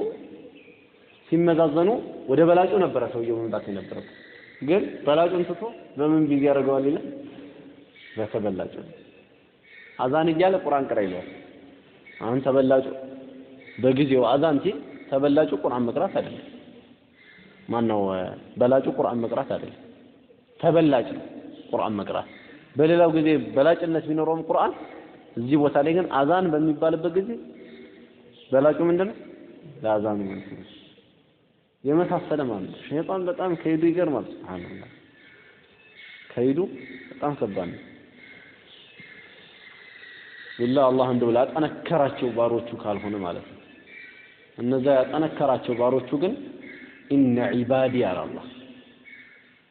ሲመዛዘኑ ወደ በላጩ ነበረ ሰውየው መምጣት የነበረው። ግን በላጩን ትቶ በምን ቢዚ ያደርገዋል ይላል? በተበላጩ አዛን እያለ ቁርአን ቅራ ይለዋል። አሁን ተበላጩ በጊዜው አዛን ሲል ተበላጩ ቁርአን መቅራት አይደለም። ማነው በላጩ ቁርአን መቅራት አይደለም። ተበላጭ ቁርአን መቅራት። በሌላው ጊዜ በላጭነት ቢኖረውም ቁርአን እዚህ ቦታ ላይ ግን አዛን በሚባልበት ጊዜ በላጩ ምንድን ነው? ለአዛኑ መልስ ነው። የመሳሰለ ማለት ነው። ሸይጣን በጣም ከይዱ ይገርማል። ሱብሃንአላህ ከይዱ በጣም ከባድ ነው። ቢላ አላህ እንደው ላጠነከራቸው ባሮቹ ካልሆነ ማለት ነው። እነዛ ያጠነከራቸው ባሮቹ ግን ኢነ ዒባዲ አለ አላህ።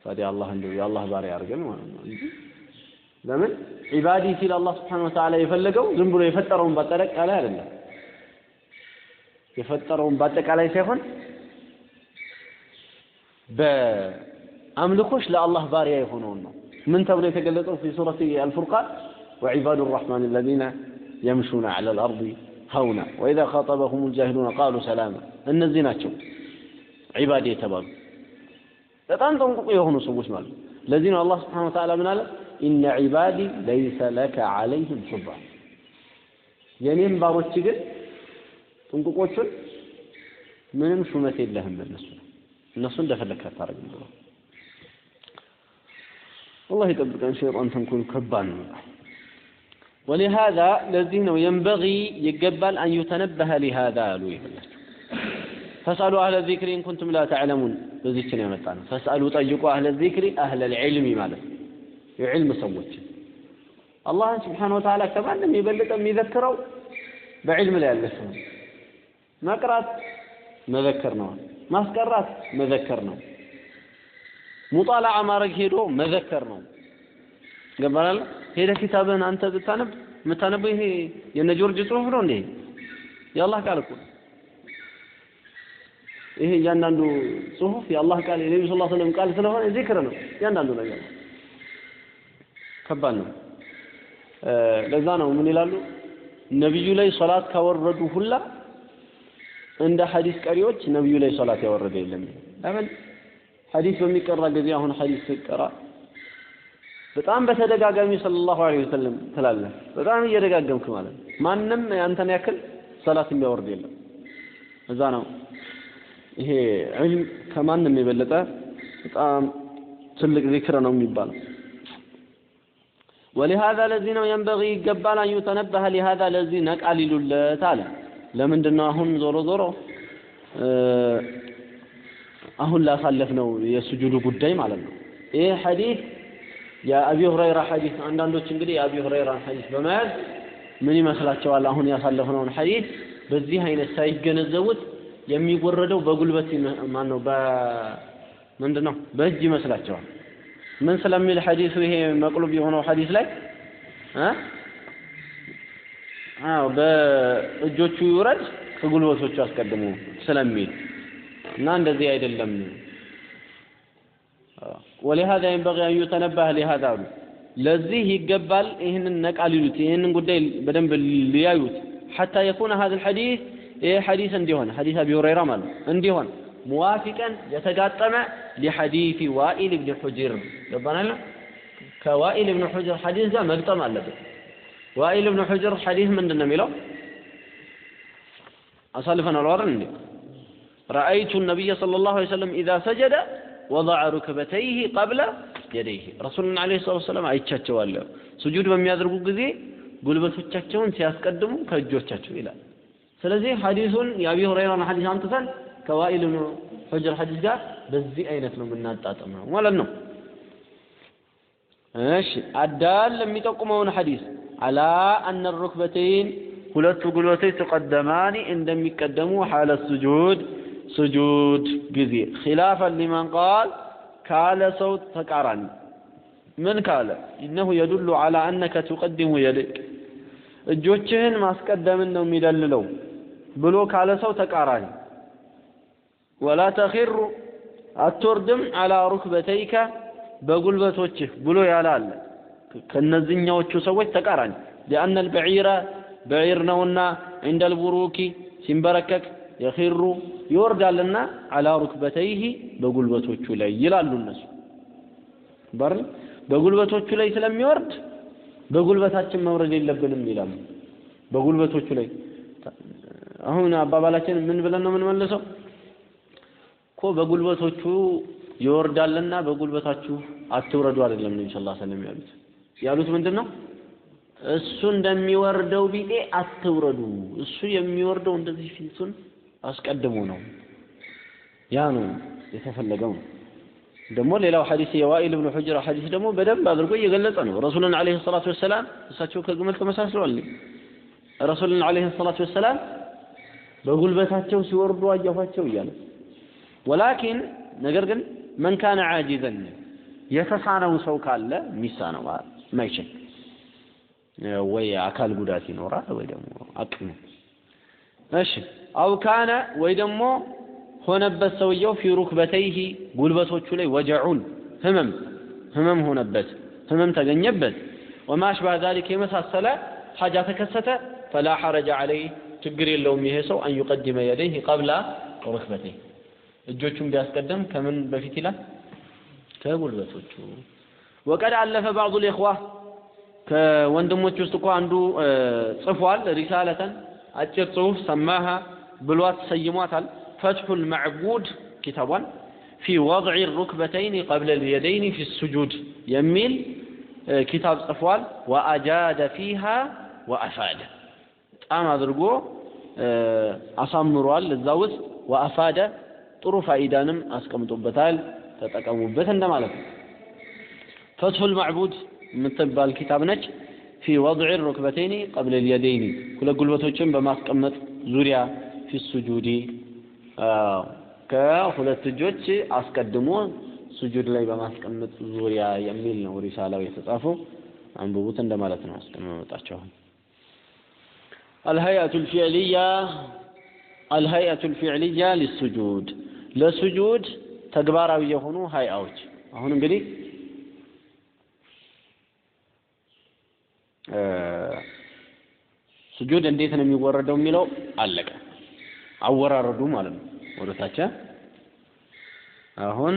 ታዲያ አላህ እንደው የአላህ ባሪያ ያድርገን ማለት ነው እንጂ ለምን ዒባዲ ሲል አላህ ስብሓነሁ ወተዓላ የፈለገው ዝም ብሎ የፈጠረውን በአጠቃላይ አይደለም። የፈጠረውን በአጠቃላይ ሳይሆን በአምልኮች ለአላህ ባሪያ የሆነውን ነው። ምን ተብሎ የተገለጸው ፊ ሱረት አልፉርቃን ወዒባዱ ራሕማን አለዚነ የምሹነ ዐለ አልአርድ ሀውና ወኢዛ ኻጠበሁም ልጃሂሉነ ቃሉ ሰላማ። እነዚህ ናቸው ዒባድ የተባሉ በጣም ጠንቁቁ የሆኑ ሰዎች ማለት ነው። ለዚህ ነው አላህ ስብሓነ ወተዓላ ምን አለ? ኢነ ዒባዲ ለይሰ ለከ ዐለይህም ሱልጣን። የእኔም ባሮች ግን ጥንቁቆቹን ምንም ሹመት የለህም በእነሱ እነሱ እንደፈለግህ አታደርግም ብሎ አላህ ይጠብቀን። ሸይጣን ተንኮል ከባድ ነው። ولهذا ለዚህ ነው ينبغي ይገባል أن يتنبه لهذا አሉ ይበላቸው فاسألوا أهل الذكر إن كنتم لا تعلمون በዚችን ያመጣ ነው። فاسألوا ጠይቁ أهل الذكر أهل العلم ማለት ነው የዕልም ሰዎችን አላህን سبحانه وتعالى ከማንም የበለጠ የሚዘክረው በዕልም ላይ ያለ ሰው መቅራት መዘከር ነው። ማስቀራት መዘከር ነው። ሙጣላዓ ማድረግ ሄዶ መዘከር ነው። ገባናል። ሄደ ኪታብህን አንተ ብታነብ የምታነበው ይሄ የነ ጆርጅ ጽሁፍ ነው እንዴ? የአላህ ቃል እኮ ይሄ እያንዳንዱ ጽሁፍ የአላህ ቃል የነብዩ ሰለላሁ ዐለይሂ ወሰለም ቃል ስለሆነ ዚክር ነው። እያንዳንዱ ነገር ከባድ ነው። ለዛ ነው ምን ይላሉ ነብዩ ላይ ሶላት ካወረዱ ሁላ እንደ ሐዲስ ቀሪዎች ነብዩ ላይ ሶላት ያወረደ የለም። ለምን ሐዲስ በሚቀራ ጊዜ አሁን ሐዲስ ሲቀራ በጣም በተደጋጋሚ ሰለላሁ ዐለይሂ ወሰለም ትላለህ። በጣም እየደጋገምክ ማለት ማንም ያንተን ያክል ሰላት የሚያወርድ የለም። እዛ ነው ይሄ ዒልም ከማንም የበለጠ በጣም ትልቅ ዚክር ነው የሚባለው። ወሊሃዛ ለዚህ ነው የንበጊ ይገባል አን ዩተነበሀ ሊሃዛ ለዚህ ነቃ ሊሉለት አለ። ለምንድን ነው አሁን ዞሮ ዞሮ አሁን ላሳለፍነው የስጁዱ ጉዳይ ማለት ነው። ይህ ሐዲስ የአቢ ሁረይራ ሐዲስ አንዳንዶች እንግዲህ የአቢ ሁረይራን ሐዲስ በመያዝ ምን ይመስላቸዋል? አሁን ያሳለፍነውን ሐዲስ በዚህ አይነት ሳይገነዘቡት የሚወረደው በጉልበት ማን ነው? በምንድን ነው? በእጅ ይመስላቸዋል። ምን ስለሚል ሐዲሱ ይሄ መቅሉብ የሆነው ሐዲስ ላይ አዎ በእጆቹ ይውረድ ከጉልበቶቹ አስቀድሞ ስለሚል እና እንደዚህ አይደለም። ولهذا ينبغي أن يتنبه لهذا አሉ ለዚህ ይገባል ይህንን ነቃ ሊሉት ይህንን ጉዳይ በደንብ ሊያዩት حتى يكون هذا الحديث ይህ ሐዲስ እንዲሆን ሐዲስ አቢ ሁረይራ ማለት እንዲሆን ሙዋፊቀን የተጋጠመ ሊሐዲስ ዋኢል ብን ሑጅር ገባናል ከዋኢል ብን ሑጅር ሐዲስ ጋር መግጠም አለበት ዋኢል ብን ሑጅር ሐዲስ ምንድን ነው የሚለው? አሳልፈናል አይደል እንዴ? رأيت النبي صلى الله عليه وسلم إذا سجد وضع ركبتيه قبل يديه ረሱልን عليه الصلاة والسلام አይቻቸዋለሁ ስጁድ በሚያደርጉ ጊዜ ጉልበቶቻቸውን ሲያስቀድሙ ከእጆቻቸው ይላል። ስለዚህ ሐዲሱን የአቢ ሁረይራን ሐዲስ አምጥተን ከዋኢል ብን ሑጅር ሐዲስ ጋር በዚህ አይነት ነው የምናጣጥመው ማለት ነው። እሺ አዳል የሚጠቁመውን ሐዲስ አላ አነ ሩክበተይን ሁለቱ ጉልበቶች ተቀደማኒ እንደሚቀደሙ ሐለ ስጁድ ስጁድ ጊዜ። ኺላፈን ሊመን ቃል ካለ ሰው ተቃራኒ። ምን ካለ? ኢነሁ የዱሉ አላ አነከ ቱቀድሙ የድቅ። እጆችህን ማስቀደምን ነው የሚደልለው ብሎ ካለ ሰው ተቃራኒ። ወላ ተኺሩ አትወርድም አላ ሩክበተይከ በጉልበቶችህ ብሎ ያለ አለ ከነዚህኛዎቹ ሰዎች ተቃራኒ። ሊአነ አልበዒረ በዒር ነውና ዕንደ አልቡሩኪ ሲንበረከክ የኺሩ ይወርዳልና አላ ሩክበተይህ በጉልበቶቹ ላይ ይላሉ እነሱ። በር በጉልበቶቹ ላይ ስለሚወርድ በጉልበታችን መውረድ የለብንም ይላሉ። በጉልበቶቹ ላይ አሁን አባባላችን ምን ብለን ነው የምንመልሰው? እኮ በጉልበቶቹ ይወርዳልና በጉልበታችሁ አትውረዱ አይደለም ነብዩ ሰለላሁ ዐለይሂ ያሉት ያሉት ምንድን ነው እሱ እንደሚወርደው ቢጤ አትውረዱ። እሱ የሚወርደው እንደዚህ ፊቱን አስቀድሞ ነው። ያ ነው የተፈለገው። ነው ደግሞ ሌላው ሐዲስ የዋኢል ብን ሑጅራ ሐዲስ ደግሞ በደንብ አድርጎ እየገለጸ ነው። ረሱልን አለይሂ ሰላቱ ወሰላም እሳቸው ከግመል ተመሳስለዋል። ረሱልን አለይሂ ሰላቱ ወሰላም በጉልበታቸው ሲወርዱ አየኋቸው እያለ ወላኪን ነገር ግን መን ዓጂዘን የተሳነው ሰው ካለ የሚሳነው ማይችል ወይ አካል ጉዳት ይኖራል ወይ ደግሞ አቅም እሺ። አው ካነ ወይ ደግሞ ሆነበት ሰውየው ፊ ሩክበተይህ ጉልበቶቹ ላይ ወጀዑን ህመም ህመም ሆነበት ህመም ተገኘበት። ወማ አሽባህ ዛሊክ የመሳሰለ ሐጃ ተከሰተ። ፈላ ሐረጀ ዐለይህ ችግር የለውም ይሄ ሰው አን ዩቀድመ የደይህ ቀብላ ሩክበተይህ። እጆቹን ቢያስቀደም ከምን በፊት ይላል? ከጉልበቶቹ وقد علف بعض الإخوة كوندم وتشتكو عنده آه، صفوال رسالة أتشتوف سماها بلوات سيموات فتح المعبود كتابا في وضع الركبتين قبل اليدين في السجود. يميل آه، كتاب صفوال وأجاد فيها وأفاد. أنا ذرقو أصام آه، مروال للزوز وأفاد طرف إيدانم أسكم تبتال تتكم بثن مالك ፈትሁል ማዕቡድ የምትባል ኪታብ ነች። ፊ ወድዕ ሩክበተይኒ ቀብለ ልየደይኒ ሁለት ጉልበቶችን በማስቀመጥ ዙሪያ ፊ ሱጁዲ ከሁለት እጆች አስቀድሞ ሱጁድ ላይ በማስቀመጥ ዙሪያ የሚል ነው ሪሳላው የተጻፈው። አንብቡት እንደማለት ነው። አስቀምጣቸዋል። الهيئة الفعلية الهيئة الفعلية للسجود ለሱጁድ ተግባራዊ የሆኑ ሀይአዎች አሁን እንግዲህ ስጁድ እንዴት ነው የሚወረደው የሚለው አለቀ። አወራረዱ ማለት ነው ወደታች። አሁን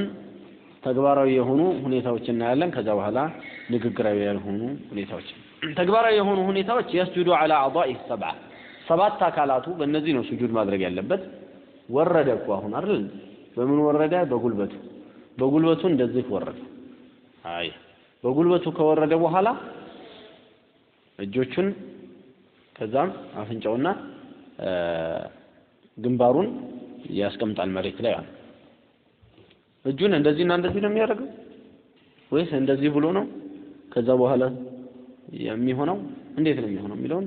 ተግባራዊ የሆኑ ሁኔታዎች እናያለን። ከዛ በኋላ ንግግራዊ ያልሆኑ ሁኔታዎች። ተግባራዊ የሆኑ ሁኔታዎች የስጁዱ አላ አዕዳኢ ሰብዓ ሰባት አካላቱ በእነዚህ ነው ስጁድ ማድረግ ያለበት። ወረደ እኮ አሁን አይደል? በምን ወረደ? በጉልበቱ። በጉልበቱ እንደዚህ ወረደ። አይ በጉልበቱ ከወረደ በኋላ እጆቹን ከዛም አፍንጫውና ግንባሩን ያስቀምጣል መሬት ላይ አለ እጁን እንደዚህና እንደዚህ ነው የሚያደርገው ወይስ እንደዚህ ብሎ ነው ከዛ በኋላ የሚሆነው እንዴት ነው የሚሆነው የሚለውን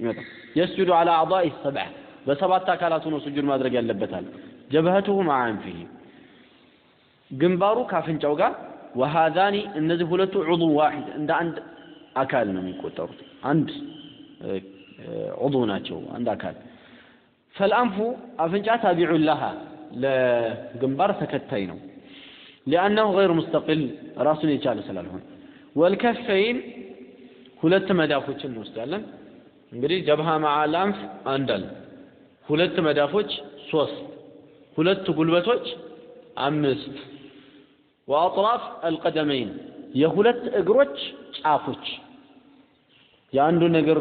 ይመጣል። የስጁዱ አላ አዕዳኢ ሰብዓ በሰባት አካላቱ ነው ስጁድ ማድረግ ያለበታል። ጀብሀቱሁ መዓ አንፊሂ ግንባሩ ካፍንጫው ጋር ወሃዛኒ እነዚህ ሁለቱ ዑዱ ዋሂድ እንደ አንድ አካል ነው የሚቆጠሩት። አንድ ዑዱ ናቸው፣ አንድ አካል። ፈልአንፉ አፍንጫ ታቢዑን ለሃ ለግንባር ተከታይ ነው። ሊአነሁ ገይሩ ሙስተቂል ራሱን የቻለ ስላልሆነ። ወልከፈይን ሁለት መዳፎችን እንወስዳለን። እንግዲህ ጀብሃ መዓ ላንፍ አለ። ሁለት መዳፎች ሶስት፣ ሁለት ጉልበቶች አምስት ወአጥራፍ አልቀደመይን የሁለት እግሮች ጫፎች የአንዱን እግር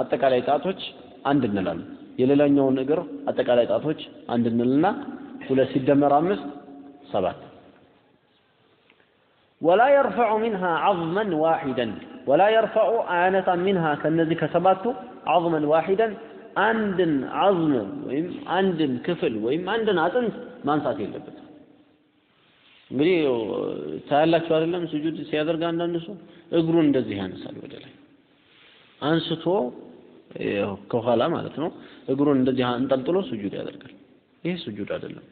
አጠቃላይ ጣቶች አንድ እንላለን። የሌላኛውን እግር አጠቃላይ ጣቶች አንድ እንልና ሁለት ሲደመር አምስት ሰባት ወላ የርፈዑ ሚንሃ ዐዝመን ዋሂደን ወላ የርፈዑ አያነሳም ሚንሃ ከነዚህ ከሰባቱ ዐዝመን ዋሂደን አንድን ዐዝም ወይም አንድን ክፍል ወይም አንድን አጥንት ማንሳት የለበትም። እንግዲህ ታያላችሁ አይደለም? ስጁድ ሲያደርግ አንዳንድ ሰው እግሩን እንደዚህ ያነሳል ወደ ላይ አንስቶ ከኋላ ማለት ነው። እግሩን እንደዚህ አንጠልጥሎ ስጁድ ያደርጋል። ይህ ስጁድ አይደለም።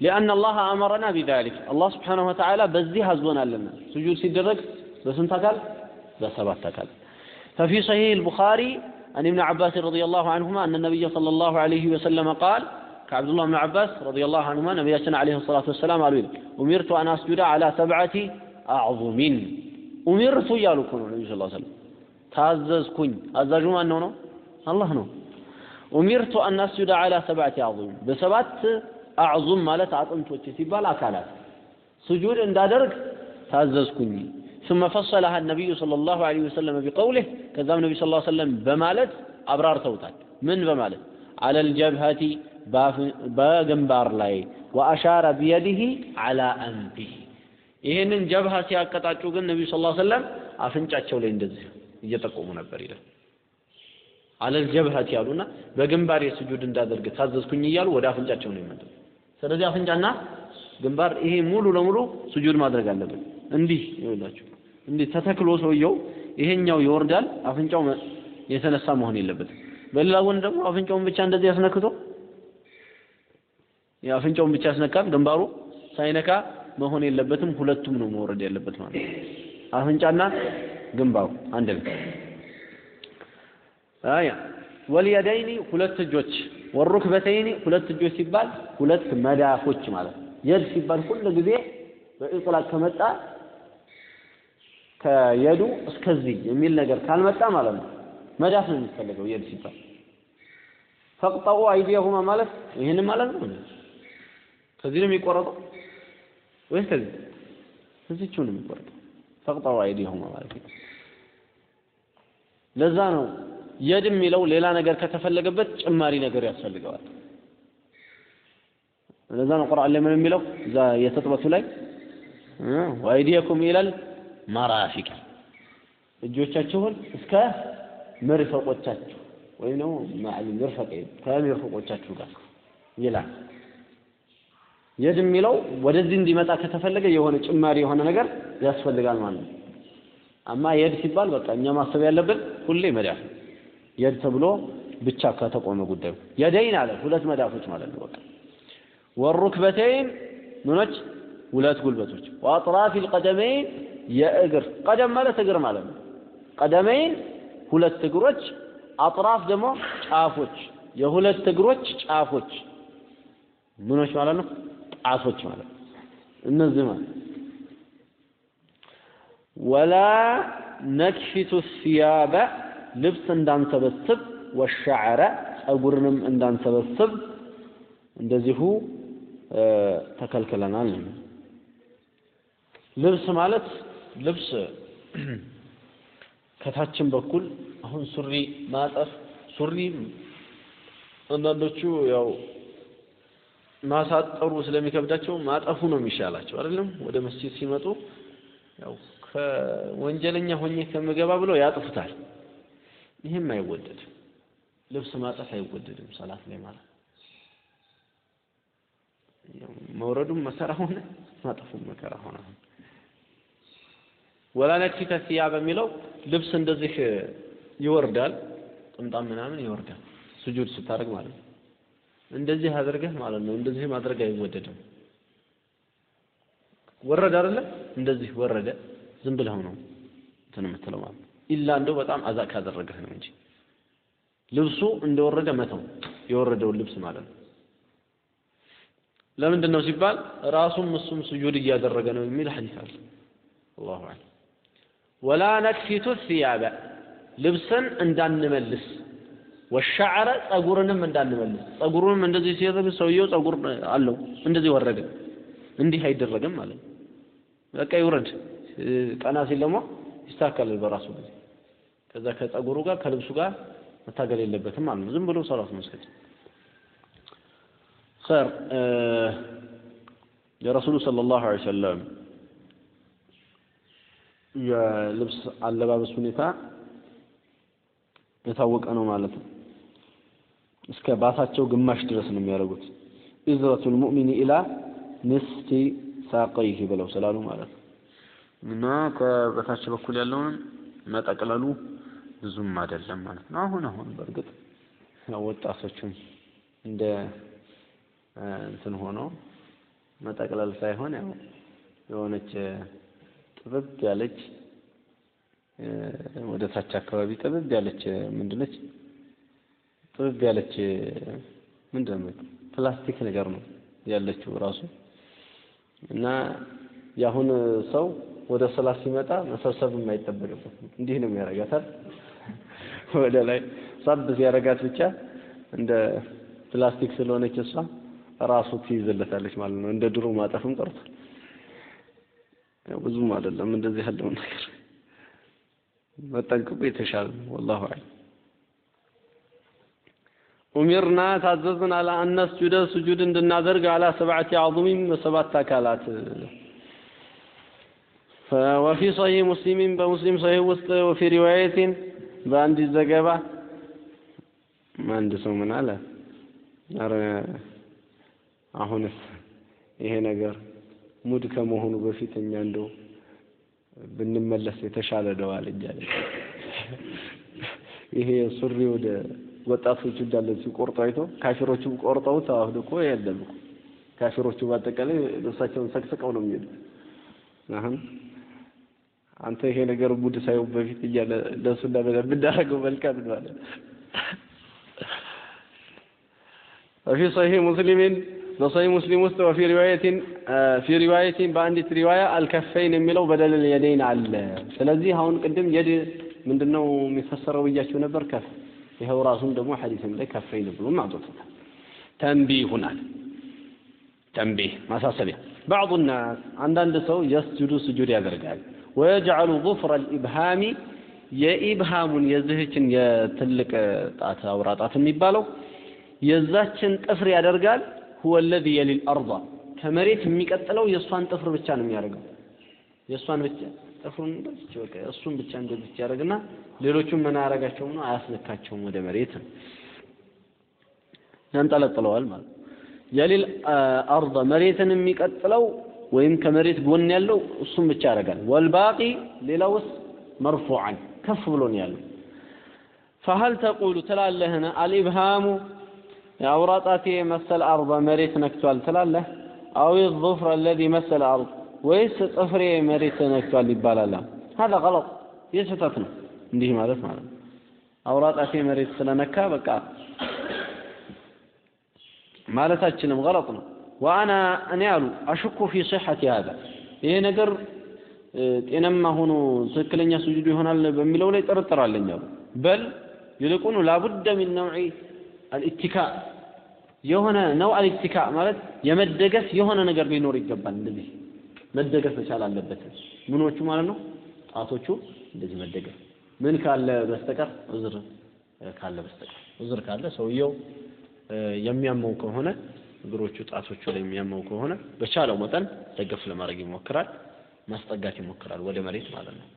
ሊአን አላህ አመረና ቢዛሊክ አላህ ስብሓነሁ ወተዓላ በዚህ አዞናልና ስጁድ ሲደረግ በስንት አካል? በሰባት አካል። ፈፊ ሰሒህ አልቡኻሪ عن ابن عباس رضي الله عنهما أن النبي صلى الله عليه وسلم قال كعبد الله بن عباس رضي الله عنهما نبينا عليه الصلاة والسلام قالوا أمرت أن أسجد على سبعة أعظم أمرت يالكم النبي صلى الله عليه وسلم ታዘዝኩኝ አዛዡ ማን ነው ነው አላህ ነው ኡሚርቱ አን አስጁደ ዐላ ሰብዐቲ አዕዙም በሰባት አዕዙም ማለት አጥንቶች ሲባል አካላት ስጁድ እንዳደርግ ታዘዝኩኝ ثم فصلها النبي صلى الله عليه وسلم بقوله كذا النبي صلى الله عليه وسلم بمالت أبرار توتال من بمالت على الجبهة بجنبار لاي وأشار بيده على أنفه ይህንን ጀብሃ ሲያቀጣጩ ግን ነቢዩ ስ ሰለም አፍንጫቸው ላይ እንደዚህ እየጠቆሙ ነበር ይላል። አለል ጀብሀት ያሉና በግንባር የስጁድ እንዳደርግ ታዘዝኩኝ እያሉ ወደ አፍንጫቸው ነው የመጡት። ስለዚህ አፍንጫና ግንባር ይሄ ሙሉ ለሙሉ ስጁድ ማድረግ አለበት። እንዲህ ይኸውላችሁ፣ እንዲህ ተተክሎ ሰውየው ይሄኛው ይወርዳል፣ አፍንጫው የተነሳ መሆን የለበትም። በሌላ ጎን ደግሞ አፍንጫውን ብቻ እንደዚህ ያስነክቶ የአፍንጫውን ብቻ ያስነካል፣ ግንባሩ ሳይነካ መሆን የለበትም። ሁለቱም ነው መውረድ ያለበት ማለት አፍንጫና ግንባሩ አንድ ነው። አያ ወልየደይኒ ሁለት እጆች ወሩክበተይኒ ሁለት እጆች ሲባል ሁለት መዳፎች ማለት ነው። የድ ሲባል ሁሉ ጊዜ በኢጥላቅ ከመጣ ከየዱ እስከዚህ የሚል ነገር ካልመጣ ማለት ነው መዳፍ ነው የሚፈለገው የድ ሲባል ፈቅጠኡ አይዲየሁማ ማለት ይህን ማለት ነው። ከዚህ ነው የሚቆረጠው ወይስ ከዚህ? ከዚህችው ነው የሚቆረጠው። ፈቅጠው አይዲሁማ ማለት ነው። ለዛ ነው የድ የሚለው ሌላ ነገር ከተፈለገበት ጭማሪ ነገር ያስፈልገዋል። ለዛ ነው ቁርአን ላይ የሚለው እዛ የተጥበቱ ላይ ወአይዲየኩም ኢለል መራፊቅ እጆቻችሁን እስከ መርፈቆቻችሁ ወይም ደግሞ ምርፈቅ ከምርፈቆቻችሁ ጋር ይላል። የድ የሚለው ወደዚህ እንዲመጣ ከተፈለገ የሆነ ጭማሪ የሆነ ነገር ያስፈልጋል ማለት ነው። አማ የድ ሲባል በቃ እኛ ማሰብ ያለብን ሁሌ መዳፍ ነው። የድ ተብሎ ብቻ ከተቆመ ጉዳዩ የደይን አለ ሁለት መዳፎች ማለት ነው። በቃ ወሩክበተይን ምኖች ሁለት ጉልበቶች ወአጥራፊ ልቀደመይን የእግር ቀደም ማለት እግር ማለት ነው። ቀደመይን ሁለት እግሮች፣ አጥራፍ ደግሞ ጫፎች፣ የሁለት እግሮች ጫፎች ምኖች ማለት ነው ጣቶች ማለት እነዚህ ማለት ወላ ነክፊቱ ሲያበ ልብስ እንዳንሰበስብ ወሸዐረ ጸጉርንም እንዳንሰበስብ እንደዚሁ ተከልክለናል። ልብስ ማለት ልብስ ከታችን በኩል አሁን ሱሪ ማጠፍ ሱሪ አንዳንዶቹ ያው ማሳጠሩ ስለሚከብዳቸው ማጠፉ ነው የሚሻላቸው አይደለም። ወደ መስጂድ ሲመጡ ያው ከወንጀለኛ ሆኜ ከምገባ ብለው ያጥፉታል። ይህም አይወደድም። ልብስ ማጠፍ አይወደድም ሰላት ላይ ማለት መውረዱም መከራ ሆነ፣ ማጠፉም መከራ ሆነ። ወላ ነክፊተ ሲያበ የሚለው ልብስ እንደዚህ ይወርዳል፣ ጥምጣም ምናምን ይወርዳል ስጁድ ስታደርግ ማለት ነው። እንደዚህ አድርገህ ማለት ነው። እንደዚህ ማድረግ አይወደድም። ወረደ አይደለ? እንደዚህ ወረደ፣ ዝም ብለህ ነው እንትን የምትለው ማለት ኢላ እንደው በጣም አዛ ካደረገህ ነው እንጂ ልብሱ እንደወረደ መተው የወረደውን ልብስ ማለት ነው። ለምንድን ነው ሲባል ራሱም እሱም ስጁድ እያደረገ ነው የሚል ሐዲስ አለ። አላሁ አዕለም። ወላ ነክፊቱ ሲያበ ልብስን እንዳንመልስ ወሻዕረ ጸጉርንም እንዳንመልስ ጸጉሩንም እንደዚህ ሲያደርግ ሰውየው ጸጉር አለው እንደዚህ ወረደ እንዲህ አይደረግም ማለት በቃ ይውረድ። ቀና ሲል ደግሞ ይስተካከላል በራሱ ጊዜ። ከዛ ከጸጉሩ ጋር ከልብሱ ጋር መታገል የለበትም ማለት ነው። ዝም ብሎ ሰላት መስገድ ኸይር የረሱሉ ሰለላሁ ዐለይሂ ወሰለም የልብስ አለባበስ ሁኔታ የታወቀ ነው ማለት ነው። እስከ ባታቸው ግማሽ ድረስ ነው የሚያደርጉት። ኢዝረቱል ሙእሚኒ ኢላ ንስቲ ሳቀይህ ብለው ስላሉ ማለት ነው። እና ከበታች በኩል ያለውን መጠቅለሉ ብዙም አይደለም ማለት ነው። አሁን አሁን በእርግጥ ወጣቶቹም እንደ እንትን ሆኖ መጠቅለል ሳይሆን ያው የሆነች ጥብብ ያለች ወደ ታች አካባቢ ጥብብ ያለች ምንድነች? ጥብብ ያለች ምንድን ነው? ፕላስቲክ ነገር ነው ያለችው ራሱ እና የአሁን ሰው ወደ ሰላት ሲመጣ መሰብሰብ የማይጠበቅበት እንዲህ ነው የሚያደርጋታል። ወደ ላይ ሳብ ሲያደርጋት ብቻ እንደ ፕላስቲክ ስለሆነች እሷ ራሱ ትይዝለታለች ማለት ነው። እንደ ድሮ ማጠፍም ቀርቷል። ብዙም አይደለም እንደዚህ ያለውን ነገር መጠንቀቁ የተሻለ ነው። ወላሁ አዕለም። ኡሚርና ታዘዝን አላ አነስጁደ ስጁድ እንድናደርግ አላ ሰብዓቲ አዕዙሚን በሰባት አካላት وفي صحيح مسلم በሙስሊም ሰሒህ ውስጥ وفي رواية በአንድ ዘገባ አንድ ሰው ምን አለ? ኧረ አሁንስ ይሄ ነገር ሙድ ከመሆኑ በፊት እኛ እንደው ብንመለስ የተሻለ ነው አለ። ይሄ ሱሪ ወደ ወጣቶቹ እንዳለ ሲቆርጡ አይቶ ካፊሮቹ ቆርጠውት አሁን እኮ የለም ካፊሮቹ በአጠቃላይ ልብሳቸውን ሰቅስቀው ነው የሚሄዱት። አሁን አንተ ይሄ ነገር ሙድ ሳይሆን በፊት እያለ ለሱ ብናደርገው መልካም ነው አለ። وفي صحيح مسلم በሰሒህ ሙስሊም ውስጥ وفي رواية في رواية በአንዲት ሪዋያ الكفين የሚለው بدل اليدين አለ። ስለዚህ አሁን ቅድም يد ምንድነው የሚፈሰረው ብያችሁ ነበር። كف ይኸው ራሱን ደግሞ ሐዲስም ላይ كفين ብሎ አውጥቶታል። ተንቢሁናል ተንቢህ ማሳሰቢያ ባዕዱ ናስ አንዳንድ ሰው የስጁዱ ስጁድ ያደርጋል ወየጅዐሉ ظፍረ ልኢብሃሚ የኢብሃሙን የዝህችን የትልቅ ጣት አውራ ጣት የሚባለው የዛችን ጥፍር ያደርጋል። ሁወ ለዚ የሊል አርዳ ከመሬት የሚቀጥለው የእሷን ጥፍር ብቻ ነው የሚያደርገው። የእሷን ብቻ ጥፍሩን እንደዚህ በቃ እሱን ብቻ እንደዚህ ያደርግና ሌሎቹን ምን አያረጋቸውም ነው? አያስነካቸውም ወደ መሬት ያንጠለጥለዋል ማለት የሊል አርዳ መሬትን የሚቀጥለው ወይም ከመሬት ጎን ያለው እሱም ብቻ ያደርጋል። ወልባቂ ሌላውስ መርፉዓን ከፍ ብሎ ነው ያለው። ፈሀል ተቁሉ ትላለህን አልኢብሃሙ የአውራጣቴ መሰል አርባ መሬት ነክቷል ትላለህ አዊ ዙፍር አለዚ መሰል አርድ ወይስ ጥፍሬ መሬት ነክቷል ይባላል። ሀዛ ገለጥ ይህ ነው። እንዲህ ማለት ማለት ነው። አውራጣቴ መሬት ስለነካ በቃ ማለታችንም ገለጥ ነው። ወአና እኔ አሉ አሽኩ ፊ ሲሐቲ ሀዛ። ይሄ ነገር ጤናማ ሆኖ ትክክለኛ ስጁድ ይሆናል በሚለው ላይ ጥርጥር አሉ። በል ይልቁኑ ላቡደ ሚን ነውዒ አልኢትካ የሆነ ነው አልኢትካ ማለት የመደገፍ የሆነ ነገር ሊኖር ይገባል። እንደዚህ መደገፍ መቻል አለበት። ምኖቹ ማለት ነው? ጣቶቹ እንደዚህ መደገፍ። ምን ካለ በስተቀር? ዑዝር ካለ በስተቀር። ዑዝር ካለ ሰውየው የሚያመው ከሆነ እግሮቹ ጣቶቹ ላይ የሚያመው ከሆነ በቻለው መጠን ደገፍ ለማድረግ ይሞክራል ማስጠጋት ይሞክራል ወደ መሬት ማለት ነው።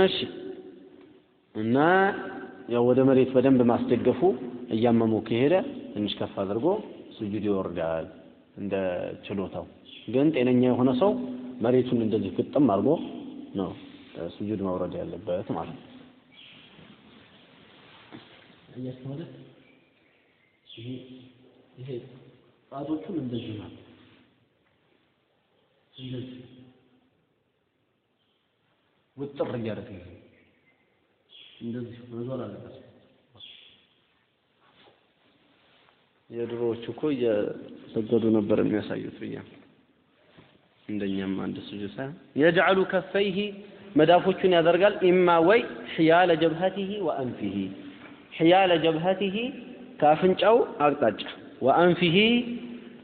እሺ። እና ያው ወደ መሬት በደንብ ማስደገፉ እያመመው ከሄደ ትንሽ ከፍ አድርጎ ስጁድ ይወርዳል እንደ ችሎታው። ግን ጤነኛ የሆነ ሰው መሬቱን እንደዚህ ግጥም አድርጎ ነው ስጁድ መውረድ ያለበት ማለት ነው። እያስተዋለ ይሄ ይሄ ጣቶቹን እንደዚህ ማለት እንደዚህ ውጥር እያደረገ እንደዚህ መዞር አለበት። የድሮዎቹ እኮ እየሰገዱ ነበር የሚያሳዩት ብያ እንደኛም አንድ ስጁድ ሳይሆን የጅዐሉ ከፈይሂ መዳፎቹን ያደርጋል። ኢማ ወይ ሕያለ ጀብሀቲሂ ወአንፊሂ ሕያለ ጀብሀቲሂ ከአፍንጫው አቅጣጫ ወአንፊሂ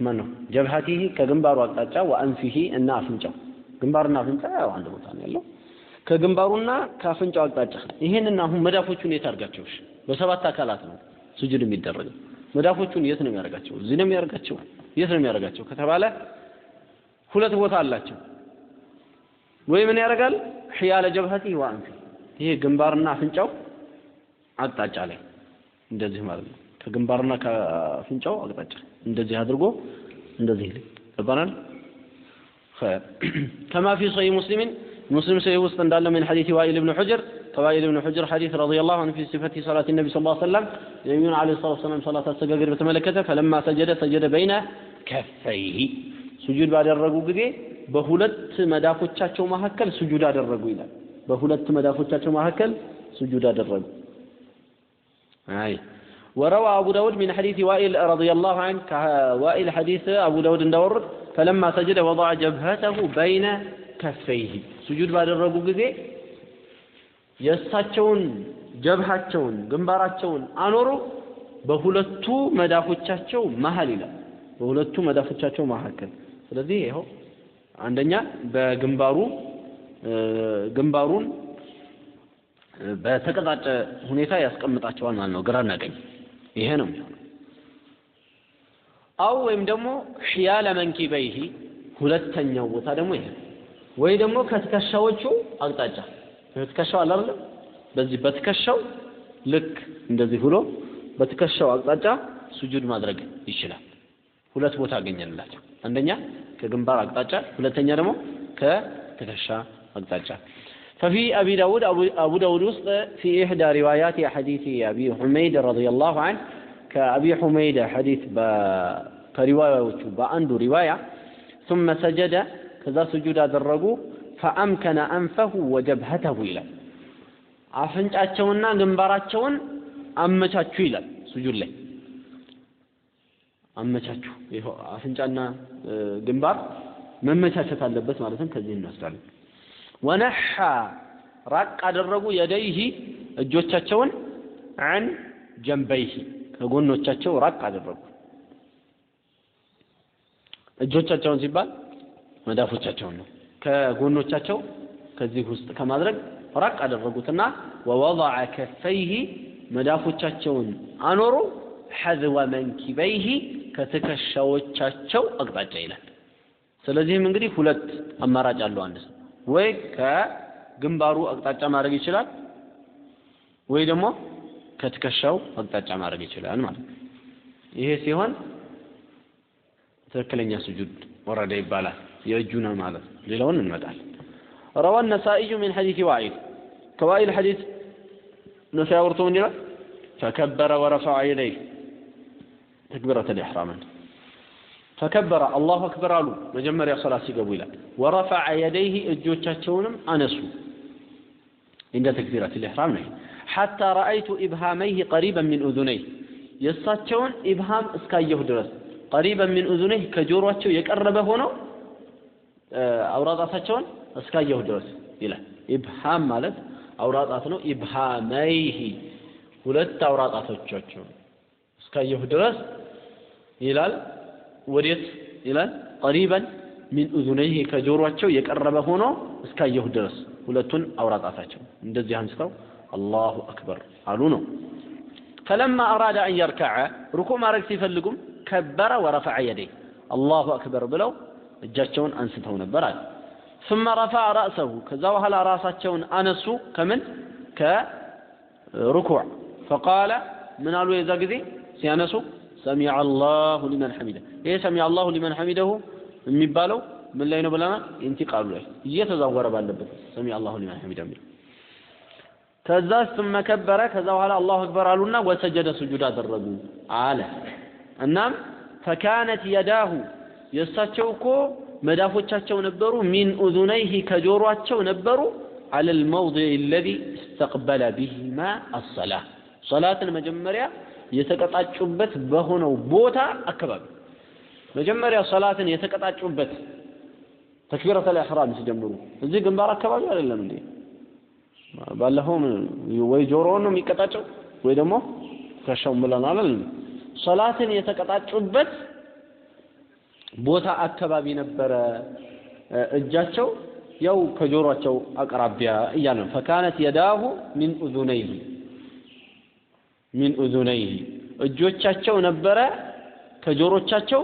ማን ነው ጀብሀቲሂ ከግንባሩ አቅጣጫ ወአንፊሂ እና አፍንጫው ግንባርና አፍንጫ ያው አንድ ቦታ ነው ያለው ከግንባሩና ከአፍንጫው አቅጣጫ ይሄንን አሁን መዳፎቹን የት አድርጋቸው በሰባት አካላት ነው ስጁድ የሚደረገው መዳፎቹን የት ነው የሚያደርጋቸው እዚህ ነው የሚያደርጋቸው የት ነው የሚያደርጋቸው ከተባለ ሁለት ቦታ አላቸው። ወይ ምን ያደርጋል? ሕያለ ጀብሀቲ ወአንፊ ይሄ ግንባርና አፍንጫው አቅጣጫ ላይ እንደዚህ ማለት ነው። ከግንባርና ከፍንጫው አቅጣጫ እንደዚህ አድርጎ እንደዚህ ይል ገባናል። كما في صحيح مسلم ሙስሊም ሰሂህ ውስጥ እንዳለ من حديث وائل بن حجر ከዋኢል ብን ሑጅር ሐዲስ رضي الله عنه في صفة صلاة النبي صلى وسلم ነቢዩን عليه الصلاة والسلام ሰላት አሰጋገድ በተመለከተ فلما سجد سجد بين كفيه ስጁድ ባደረጉ ጊዜ በሁለት መዳፎቻቸው መካከል ስጁድ አደረጉ ይላል። በሁለት መዳፎቻቸው መካከል ስጁድ አደረጉ። አይ። وروى أبو داود من حديث وائل رضي الله عنه ከዋኢል ሐዲስ አቡ ዳውድ እንዳወሩት فلما سجد وضع جبهته بين كفيه ስጁድ ባደረጉ ጊዜ የእሳቸውን ጀብሃቸውን ግንባራቸውን አኖሩ በሁለቱ መዳፎቻቸው መሀል ይላል። በሁለቱ መዳፎቻቸው መካከል። ስለዚህ ይኸው አንደኛ በግንባሩ ግንባሩን በተቀጣጨ ሁኔታ ያስቀምጣቸዋል ማለት ነው። ግራና ቀኝ ይሄ ነው አው ወይም ደግሞ ሕያለ መንኪበይሂ ሁለተኛው ቦታ ደግሞ ይሄ ወይ ደግሞ ከትከሻዎቹ አቅጣጫ ትከሻው አለ አይደል? በዚህ በትከሻው ልክ እንደዚህ ብሎ በትከሻው አቅጣጫ ሱጁድ ማድረግ ይችላል። ሁለት ቦታ አገኘንላቸው። አንደኛ ከግንባር አቅጣጫ ሁለተኛ ደግሞ ከትከሻ አቅጣጫ ففي أبي داود أبو, أبو داود وسط في إحدى روايات حديث أبي حميد رضي الله عنه كأبي حميد حديث كرواية بأندو رواية ثم سجد كذا سجود أدرجوا فأمكن أنفه وجبهته إلى አፍንጫቸውና ግንባራቸውን አመቻቹ ይላል ሱጁድ ላይ አመቻቹ ይኸው አፍንጫና ግንባር መመቻቸት አለበት ማለትም ከዚህ እንወስዳለን ወነሐ ራቅ አደረጉ የደይሂ እጆቻቸውን አን ጀንበይሂ ከጎኖቻቸው ራቅ አደረጉ። እጆቻቸውን ሲባል መዳፎቻቸውን ነው። ከጎኖቻቸው ከዚህ ውስጥ ከማድረግ ራቅ አደረጉትና ወወضع ከፈይሂ መዳፎቻቸውን አኖሩ። ሐዝወ መንኪበይሂ ከትከሻዎቻቸው አቅጣጫ ይላል። ስለዚህም እንግዲህ ሁለት አማራጭ አለው አንድ ሰው ወይ ከግንባሩ አቅጣጫ ማድረግ ይችላል ወይ ደግሞ ከትከሻው አቅጣጫ ማድረግ ይችላል ማለት ነው ይሄ ሲሆን ትክክለኛ ስጁድ ወረደ ይባላል የእጁ ነው ማለት ሌላውን እንመጣለን روى النسائي من حديث وائل كوائل حديث نسائي ورطون فكبر ورفع يديه تكبيرة الإحرام ፈከበረ አላሁ አክበር አሉ። መጀመሪያ ሶላት ሲገቡ ይላል። ወረፈዐ የደይህ እጆቻቸውንም አነሱ። እንደ ተክቢረት ልሕራም ነው ሐታ ረአይቱ ኢብሃመይህ ቀሪበን ሚን ኡዙነይህ የእሳቸውን ኢብሃም እስካየሁ ድረስ ቀሪበን ሚን እዙነይህ ከጆሯቸው የቀረበ ሆነው አውራጣታቸውን እስካየሁ ድረስ ይላል። ኢብሃም ማለት አውራጣት ነው። ኢብሃመይህ ሁለት አውራጣቶቻቸው እስካየሁ ድረስ ይላል። ወዴት ይላል ቀሪበን ሚን ኡዙነይህ ከጆሮአቸው የቀረበ ሆኖ እስካየሁ ድረስ ሁለቱን አውራጣታቸው እንደዚህ አንስተው አላሁ አክበር አሉ ነው ፈለማ አራደ አን የርከዐ ሩኩዕ ማድረግ ሲፈልጉም ከበረ ወረፈዐ የደይ አላሁ አክበር ብለው እጃቸውን አንስተው ነበር አለ ثم رفع رأسه ከዛ በኋላ ራሳቸውን አነሱ ከምን ከሩኩዕ فقال ምን አሉ የዛ ጊዜ ሲያነሱ ሰሚዐ አላሁ ሊመን ሐሚደ ይሄ ሰሚዐ አላሁ ሊመን ሐሚደሁ የሚባለው ምን ላይ ነው ብለናል? ኢንቲቃሉ ላይ እየተዛወረ ባለበት ሰሚ አላሁ ሊመን ሐሚዳ የሚለው ከዛ ثم ከበረ ከዛ በኋላ አላሁ አክበር አሉና ወሰጀደ ስጁድ አደረጉ አለ እናም ፈካነት የዳሁ የእሳቸው እኮ መዳፎቻቸው ነበሩ ሚን ኡዙነይህ ከጆሯቸው ነበሩ على الموضع الذي استقبل بهما الصلاة صلاة መጀመሪያ የተቀጣጩበት በሆነው ቦታ አካባቢ መጀመሪያ ሰላትን የተቀጣጩበት ተክቢረተል ኢሕራም ሲጀምሩ እዚህ ግንባር አካባቢ አይደለም እንዴ? ባለፈው ወይ ጆሮውን ነው የሚቀጣጨው ወይ ደግሞ ትከሻውን ብለናል አይደል? ሰላትን የተቀጣጩበት ቦታ አካባቢ ነበረ እጃቸው ያው ከጆሮአቸው አቅራቢያ እያለ ፈካነት የዳሁ ሚን ኡዙነይህ ሚን ኡዙነይህ እጆቻቸው ነበረ ከጆሮቻቸው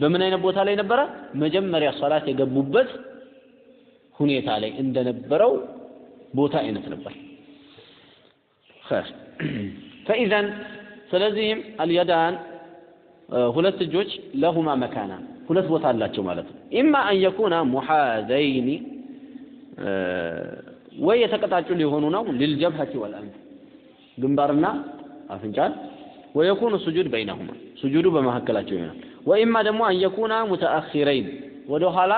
በምን አይነት ቦታ ላይ ነበረ? መጀመሪያ ሰላት የገቡበት ሁኔታ ላይ እንደነበረው ቦታ አይነት ነበር። ኸይር ፈኢዘን ስለዚህም አልየዳን ሁለት እጆች ለሁማ መካና ሁለት ቦታ አላቸው ማለት ነው። ኢማ አን የኩና ሙሓዘይኒ ወይ የተቀጣጩ ሊሆኑ ነው ሊልጀብሀቲ ወልአንፍ ግንባርና አፍንጫን ወየኩኑ ሱጁድ በይነሁማ ሱጁዱ በመካከላቸው ይሆናል። ወኢማ ደግሞ አን የኩና ሙተአኺረይን ወደ ኋላ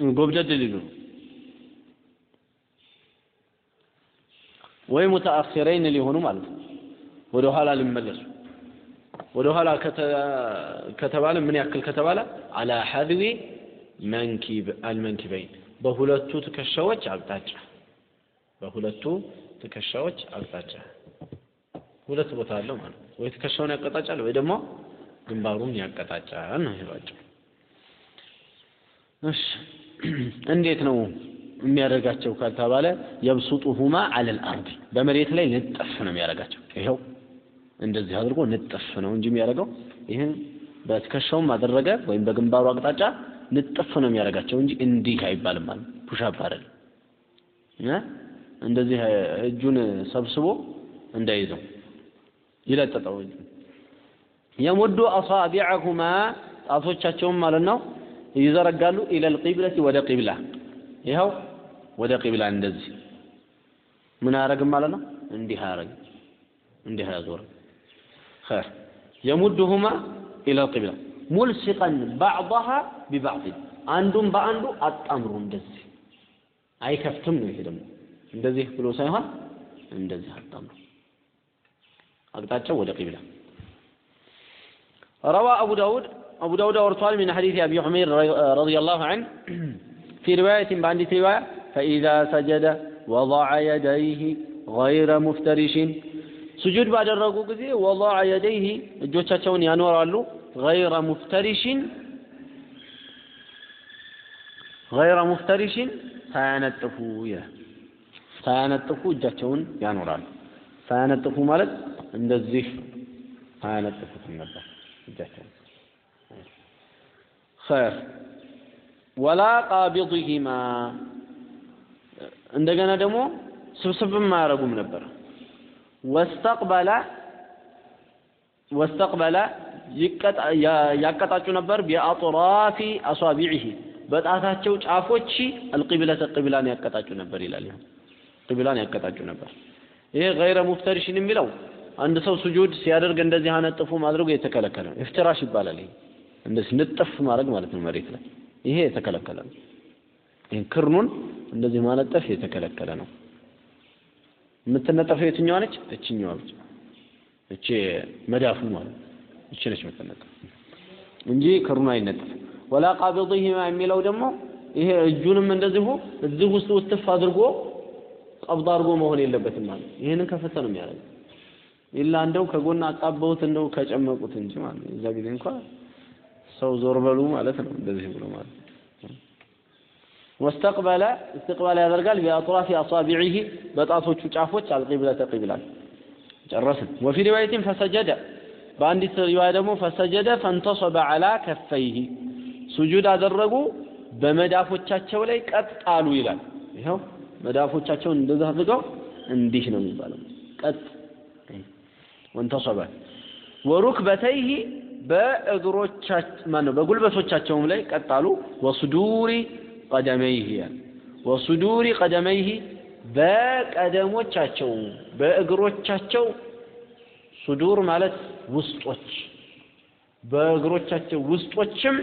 ጎብደድ ሊሉ ወይ ሙተአኺረይን ሊሆኑ ማለት ነው። ወደ ኋላ ሊመለሱ ወደ ኋላ ከተባለ ምን ያክል ከተባለ አላ ሐድዊ መንኪብ አልመንኪበይን በሁለቱ ትከሻዎች አቅጣጫ በሁለቱ ትከሻዎች አቅጣጫ ሁለት ቦታ አለው ማለት ነው። ወይ ትከሻውን ያቀጣጫል ወይ ደግሞ ግንባሩን ያቀጣጫል ነው ይባጭው። እሺ እንዴት ነው የሚያደርጋቸው ካልተባለ يبسطهما على الأرض በመሬት ላይ ንጥፍ ነው የሚያደርጋቸው። ይኸው እንደዚህ አድርጎ ንጥፍ ነው እንጂ የሚያደርገው ይህን በትከሻውም አደረገ ወይም በግንባሩ አቅጣጫ ንጥፍ ነው የሚያደርጋቸው እንጂ እንዲህ አይባልም ማለት push-up አይደለም። እንደዚህ እጁን ሰብስቦ እንዳይዘው ይለጥጠው እጁ የሙዱ አሳቢዐሁማ ጣቶቻቸውን ማለት ነው ይዘረጋሉ። ኢለል ቂብለቲ ወደ ቂብላ። ይኸው ወደ ቂብላ እንደዚህ። ምን አያረግም ማለት ነው? እንዲህ አያረግም እንዲህ አያዞርም። ኸይር። የሙድሁማ ኢለል ቂብላ። ሙልሲቀን ባዕضሃ ቢባዕድ አንዱን በአንዱ አጣምሮ እንደዚህ። አይከፍትም ነው ይሄ ደግሞ እንደዚህ ብሎ ሳይሆን እንደዚህ አጣምሮ አቅጣጫው ወደ ቂብላ روى أبو داود أبو داود أورطوال من حديث أبي حمير رضي الله عنه في رواية بعد رواية فإذا سجد وضع يديه غير مفترش سجود بعد الركوع ጊዜ وضع يديه እጆቻቸውን ያኖራሉ غير مفترش غير مفترش ሳያነጥፉ ይላል ሳያነጥፉ እጃቸውን ያኖራሉ። ሳያነጥፉ ማለት እንደዚህ ሳያነጥፉትም ነበር እጃቸውን። ኸይር። ወላ ቃቢድሂማ እንደገና ደግሞ ስብስብም አያረጉም ነበር። واستقبل واستقبل ያቀጣጩ ነበር። بأطراف أصابعه። በጣታቸው ጫፎች القبلة ቂብላን ያቀጣጩ ነበር ይላል ቂብላን ያቀጣጩ ነበር። ይሄ غير مفترش የሚለው አንድ ሰው ሱጁድ ሲያደርግ እንደዚህ አነጥፉ ማድረጉ የተከለከለ ነው። افتراش ይባላል ይሄ። እንደዚህ ንጥፍ ማድረግ ማለት ነው መሬት ላይ። ይሄ የተከለከለ ነው። ይህን ክርኑን እንደዚህ ማነጠፍ የተከለከለ ነው። የምትነጠፈው የትኛዋ ነች? እችኛዋ ብቻ። እቺ መዳፉ ማለት እቺ ነች የምትነጠፍ እንጂ ክርኑ አይነጠፍ ወላ ቃቢድሂማ የሚለው ደግሞ ይሄ እጁንም እንደዚሁ እዚህ ውስጥ ውትፍ አድርጎ ቀብድ አድርጎ መሆን የለበትም ማለት ይህንን ከፈተ ነው የሚያደርገው ኢላ እንደው ከጎን አጣበውት እንደው ከጨመቁት እንጂ ማለት ነው። እዛ ጊዜ እንኳን ሰው ዞር በሉ ማለት ነው። እንደዚህ ብሎ ማለት واستقبل استقبال ያደርጋል بأطراف أصابعه በጣቶቹ ጫፎች القبلة ቂብላን ጨረስን። وفي رواية فسجد በአንዲት ሪዋያ ደግሞ فسجد فانتصب على كفيه ሱጁድ አደረጉ በመዳፎቻቸው ላይ ቀጥ አሉ ይላል። ይኸው መዳፎቻቸውን እንደዚህ አድርገው እንዲህ ነው የሚባለው። ቀጥ وانتصب وركبتيه በእግሮቻቸው ማነው? በጉልበቶቻቸውም ላይ ቀጣሉ ወሱዱሪ ቀደመይህ ወሱዱሪ ቀደመይህ በቀደሞቻቸው በእግሮቻቸው ሱዱር ማለት ውስጦች። በእግሮቻቸው ውስጦችም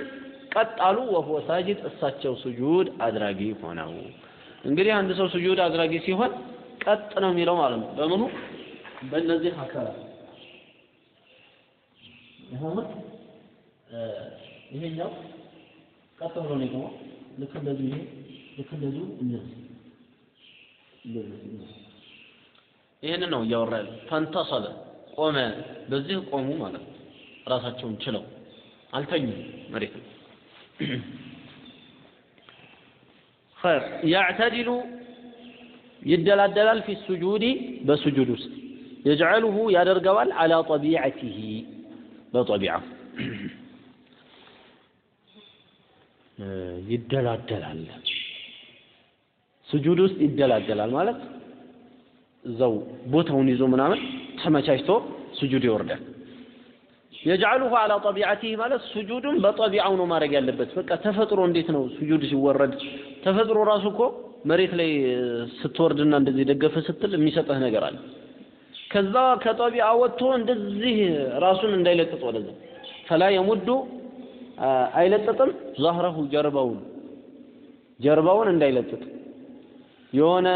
ቀጣሉ ወሁወ ሳጅድ እሳቸው ስጁድ አድራጊ ሆነው እንግዲህ አንድ ሰው ስጁድ አድራጊ ሲሆን ቀጥ ነው የሚለው ማለት ነው። በምኑ? በእነዚህ አካላት። ይሁን ይሄኛው ቀጥ ብሎ ነው የቆመው። ልክ እንደዚህ ይሄ ልክ እንደዚሁ እነዚህ ይህንን ነው። እያወራ ያለው። ፈንተሰበ ቆመ። በዚህ ቆሙ ማለት ነው። ራሳቸውን ችለው። አልተኙም መሬት ኸይር ያዕተዲሉ ይደላደላል ፊ ሱጁዲ በሱጁድ ውስጥ. የጅዐሉሁ ያደርገዋል አላ ጠቢዐቲሂ በጠቢዐው ይደላደላል። ስጁድ ውስጥ ይደላደላል ማለት እዛው ቦታውን ይዞ ምናምን ተመቻችቶ ስጁድ ይወርዳል። የጅዓሉሁ አላ ጠቢዓቲህ ማለት ስጁዱን በጠቢዓው ነው ማድረግ ያለበት። በቃ ተፈጥሮ እንዴት ነው ስጁድ ሲወረድ? ተፈጥሮ ራሱ እኮ መሬት ላይ ስትወርድና እንደዚህ ደገፈ ስትል የሚሰጥህ ነገር አለ። ከዛ ከጠቢዓ ወጥቶ እንደዚህ ራሱን እንዳይለጥጥ ወደዛ። ፈላ የሙዱ አይለጥጥም ዛህረሁ ጀርባውን ጀርባውን እንዳይለጥጥ። የሆነ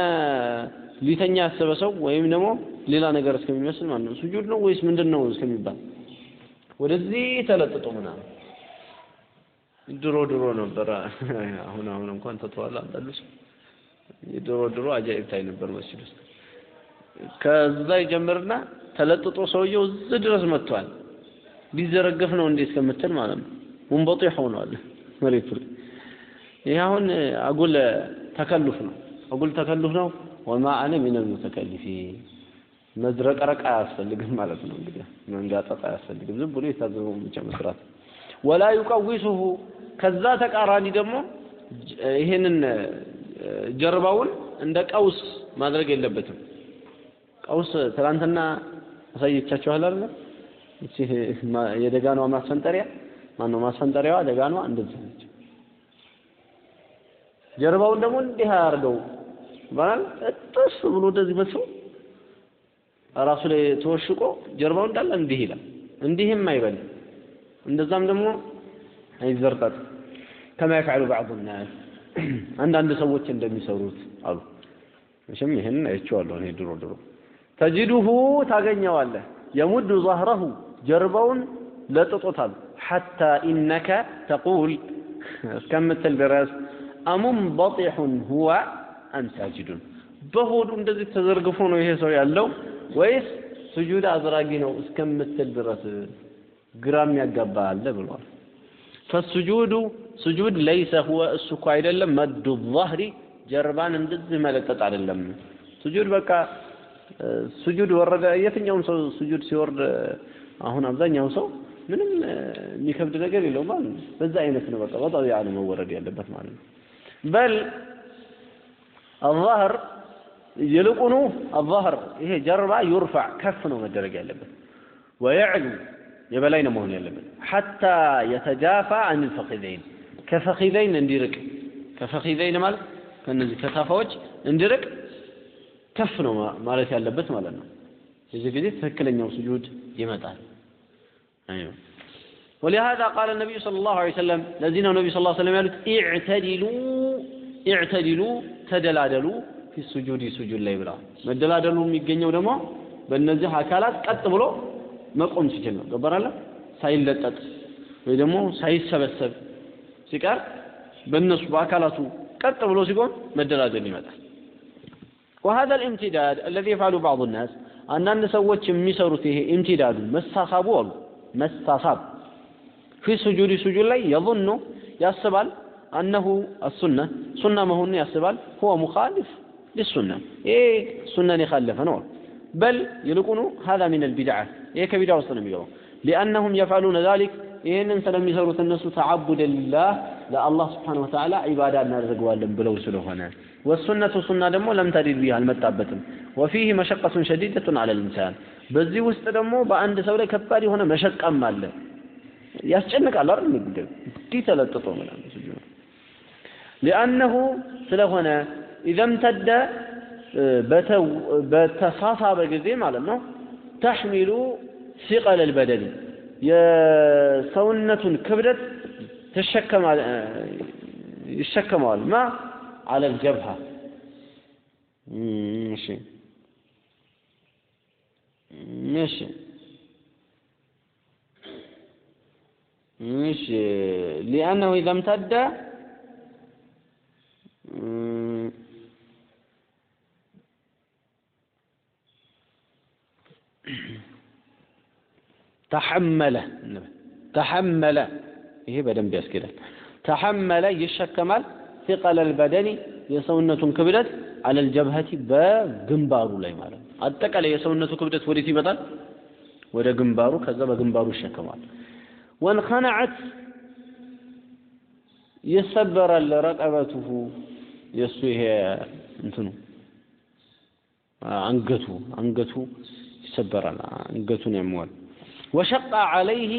ሊተኛ ያሰበ ሰው ወይም ደግሞ ሌላ ነገር እስከሚመስል ማለት ነው? ስጁድ ነው ወይስ ምንድን ነው እስከሚባል ወደዚህ ተለጥጦ ምናምን። ድሮ ድሮ ነበረ። አሁን አሁን እንኳን ተተዋል አንዳንዶች። ድሮ ድሮ አጃኢብ ታይ ነበር መስጂድ ውስጥ። ከዛ ይጀምርና ተለጥጦ ሰውየው እዚህ ድረስ መጥቷል። ሊዘረገፍ ነው እንዴ እስከምትል ማለት ነው። ሙንበጢሕ ሆኗል መሬቱ ላይ። ይህ አሁን አጉል ተከሉፍ ነው። አጉል ተከሉፍ ነው። ወማ አነ ሚነል ሙተከሊፊን መዝረቀረቅ አያስፈልግም ማለት ነው። እንግዲህ መንጋጠጥ አያስፈልግም። ዝም ብሎ የታዘበውን ብቻ መስራት ወላ ዩቀዊሱሁ። ከዛ ተቃራኒ ደግሞ ይሄንን ጀርባውን እንደ ቀውስ ማድረግ የለበትም። ቀውስ ትናንትና አሳየቻችኋል አይደል? እቺ የደጋኗ ማስፈንጠሪያ ማነው? ማስፈንጠሪያዋ ደጋኗ እንደዚህ ነች። ጀርባውን ደግሞ እንዲህ አያርገው ባል እጥስ ብሎ እንደዚህ መስሎ ራሱ ላይ ተወሽቆ ጀርባው እንዳለ እንዲህ ይላል። እንዲህም አይበል እንደዛም ደግሞ አይዘርጠጥ ከማ ይፈዕሉ ባዕዱ ናስ። አንዳንድ ሰዎች እንደሚሰሩት አሉ። መቼም ይህን አይቼዋለሁ እኔ ድሮ ድሮ። ተጅዱሁ ታገኘዋለህ። የሙዱ ዛህረሁ ጀርባውን ለጥጦታል። ሐታ ኢነከ ተቁል እስከምትል ድረስ አሙንበጢሑን ሁወ أم ساجد በሆዱ እንደዚህ ተዘርግፎ ነው ይሄ ሰው ያለው። ወይስ ስጁድ አድራጊ ነው እስከምትል ድረስ ግራም ያጋባ አለ ብሏል። ፈስጁዱ ስጁድ ለይሰ ሁወ እሱ እኮ አይደለም መዱ ظهሪ ጀርባን እንደዚህ መለጠጥ አይደለም። ስጁድ በቃ ስጁድ ወረደ። የትኛውም ሰው ስጁድ ሲወርድ አሁን አብዛኛው ሰው ምንም የሚከብድ ነገር የለውም ማለት ነው። በዛ አይነት ነው በቃ በጣም ያለ መወረድ ያለበት ማለት ነው። በል አظهር ይልቁኑ الظهر ይሄ ጀርባ ዩርፋዕ ከፍ ነው መደረግ ያለበት ወየዕሉ የበላይ ነው መሆን ያለበት ሐታ የተጃፋ አን ልፈኺዘይን ከፈኺዘይን እንዲርቅ ከፈኺዘይን ማለት ከነዚህ ከታፋዎች እንዲርቅ ከፍ ነው ማለት ያለበት ማለት ነው የዚህ ጊዜ ትክክለኛው ስጁድ ይመጣል አይው ولهذا قال النبي صلى الله عليه وسلم الذين النبي صلى الله عليه وسلم قالوا اعتدلوا اعتدلوا تدلادلوا ፊ ሱጁድ ሱጁድ ላይ ብለዋል። መደላደሉ የሚገኘው ደግሞ በእነዚህ አካላት ቀጥ ብሎ መቆም ሲችል ነው። ገባራለ ሳይለጠጥ ወይ ደግሞ ሳይሰበሰብ ሲቀር በእነሱ በአካላቱ ቀጥ ብሎ ሲቆም መደላደል ይመጣል። وهذا الامتداد الذي يفعل بعض الناس አንዳንድ ሰዎች የሚሰሩት ይሄ ኢምቲዳዱ መሳሳቡ አሉ መሳሳብ ፊ ሱጁድ ሱጁድ ላይ የظن ያስባል አነሁ አሱነ ሱና መሆኑን ያስባል ሁወ ሙኻሊፍ للسنة ይሄ ሱናን የካለፈ ነው በል ይልቁኑ هذا من البدعة ይሄ ከቢድዓ ውስጥ ነው የሚገባው لأنهم يفعلون ذلك ይህንን ስለሚሰሩት እነሱ ተዓቡደ ሊላህ ለአላህ ስብሓን ወተዓላ ዒባዳ እናደርገዋለን ብለው ስለሆነ ወሱነቱ ሱና ደግሞ ለም ተዲድ ቢህ አልመጣበትም ወፊህ መሸቀቱን ሸዲደቱን አለ ልኢንሳን በዚህ ውስጥ ደግሞ በአንድ ሰው ላይ ከባድ የሆነ መሸቀም አለ ያስጨንቃል አይደል እንዲህ ተለጥጦ ምናምን ስጁድ ሊአነሁ ስለሆነ ኢዘ እምተደ በተሳሳበ ጊዜ ማለት ነው። ተሕሚሉ ሲቀል ልበደኒ የሰውነቱን ክብደት ይሸከመዋል። ማ? አለ ልጀብሃ። እሺ። እሺ። እሺ ተሐመለ ተሐመለ ይሄ በደንብ ያስኬዳል። ተሐመለ ይሸከማል ሲቀለል በደኒ የሰውነቱን ክብደት አለል ጀብሀቲ በግንባሩ ላይ ማለት ነው። አጠቃላይ የሰውነቱ ክብደት ወዴት ይመጣል? ወደ ግንባሩ። ከዛ በግንባሩ ይሸከማል። ወንኸነዐት ይሰበራል ረቀበቱሁ የእሱ ይሄ እንትኑ አንገቱ አንገቱ ይሰበራል። አንገቱን ያመዋል። ወሸቃ ዐለይህ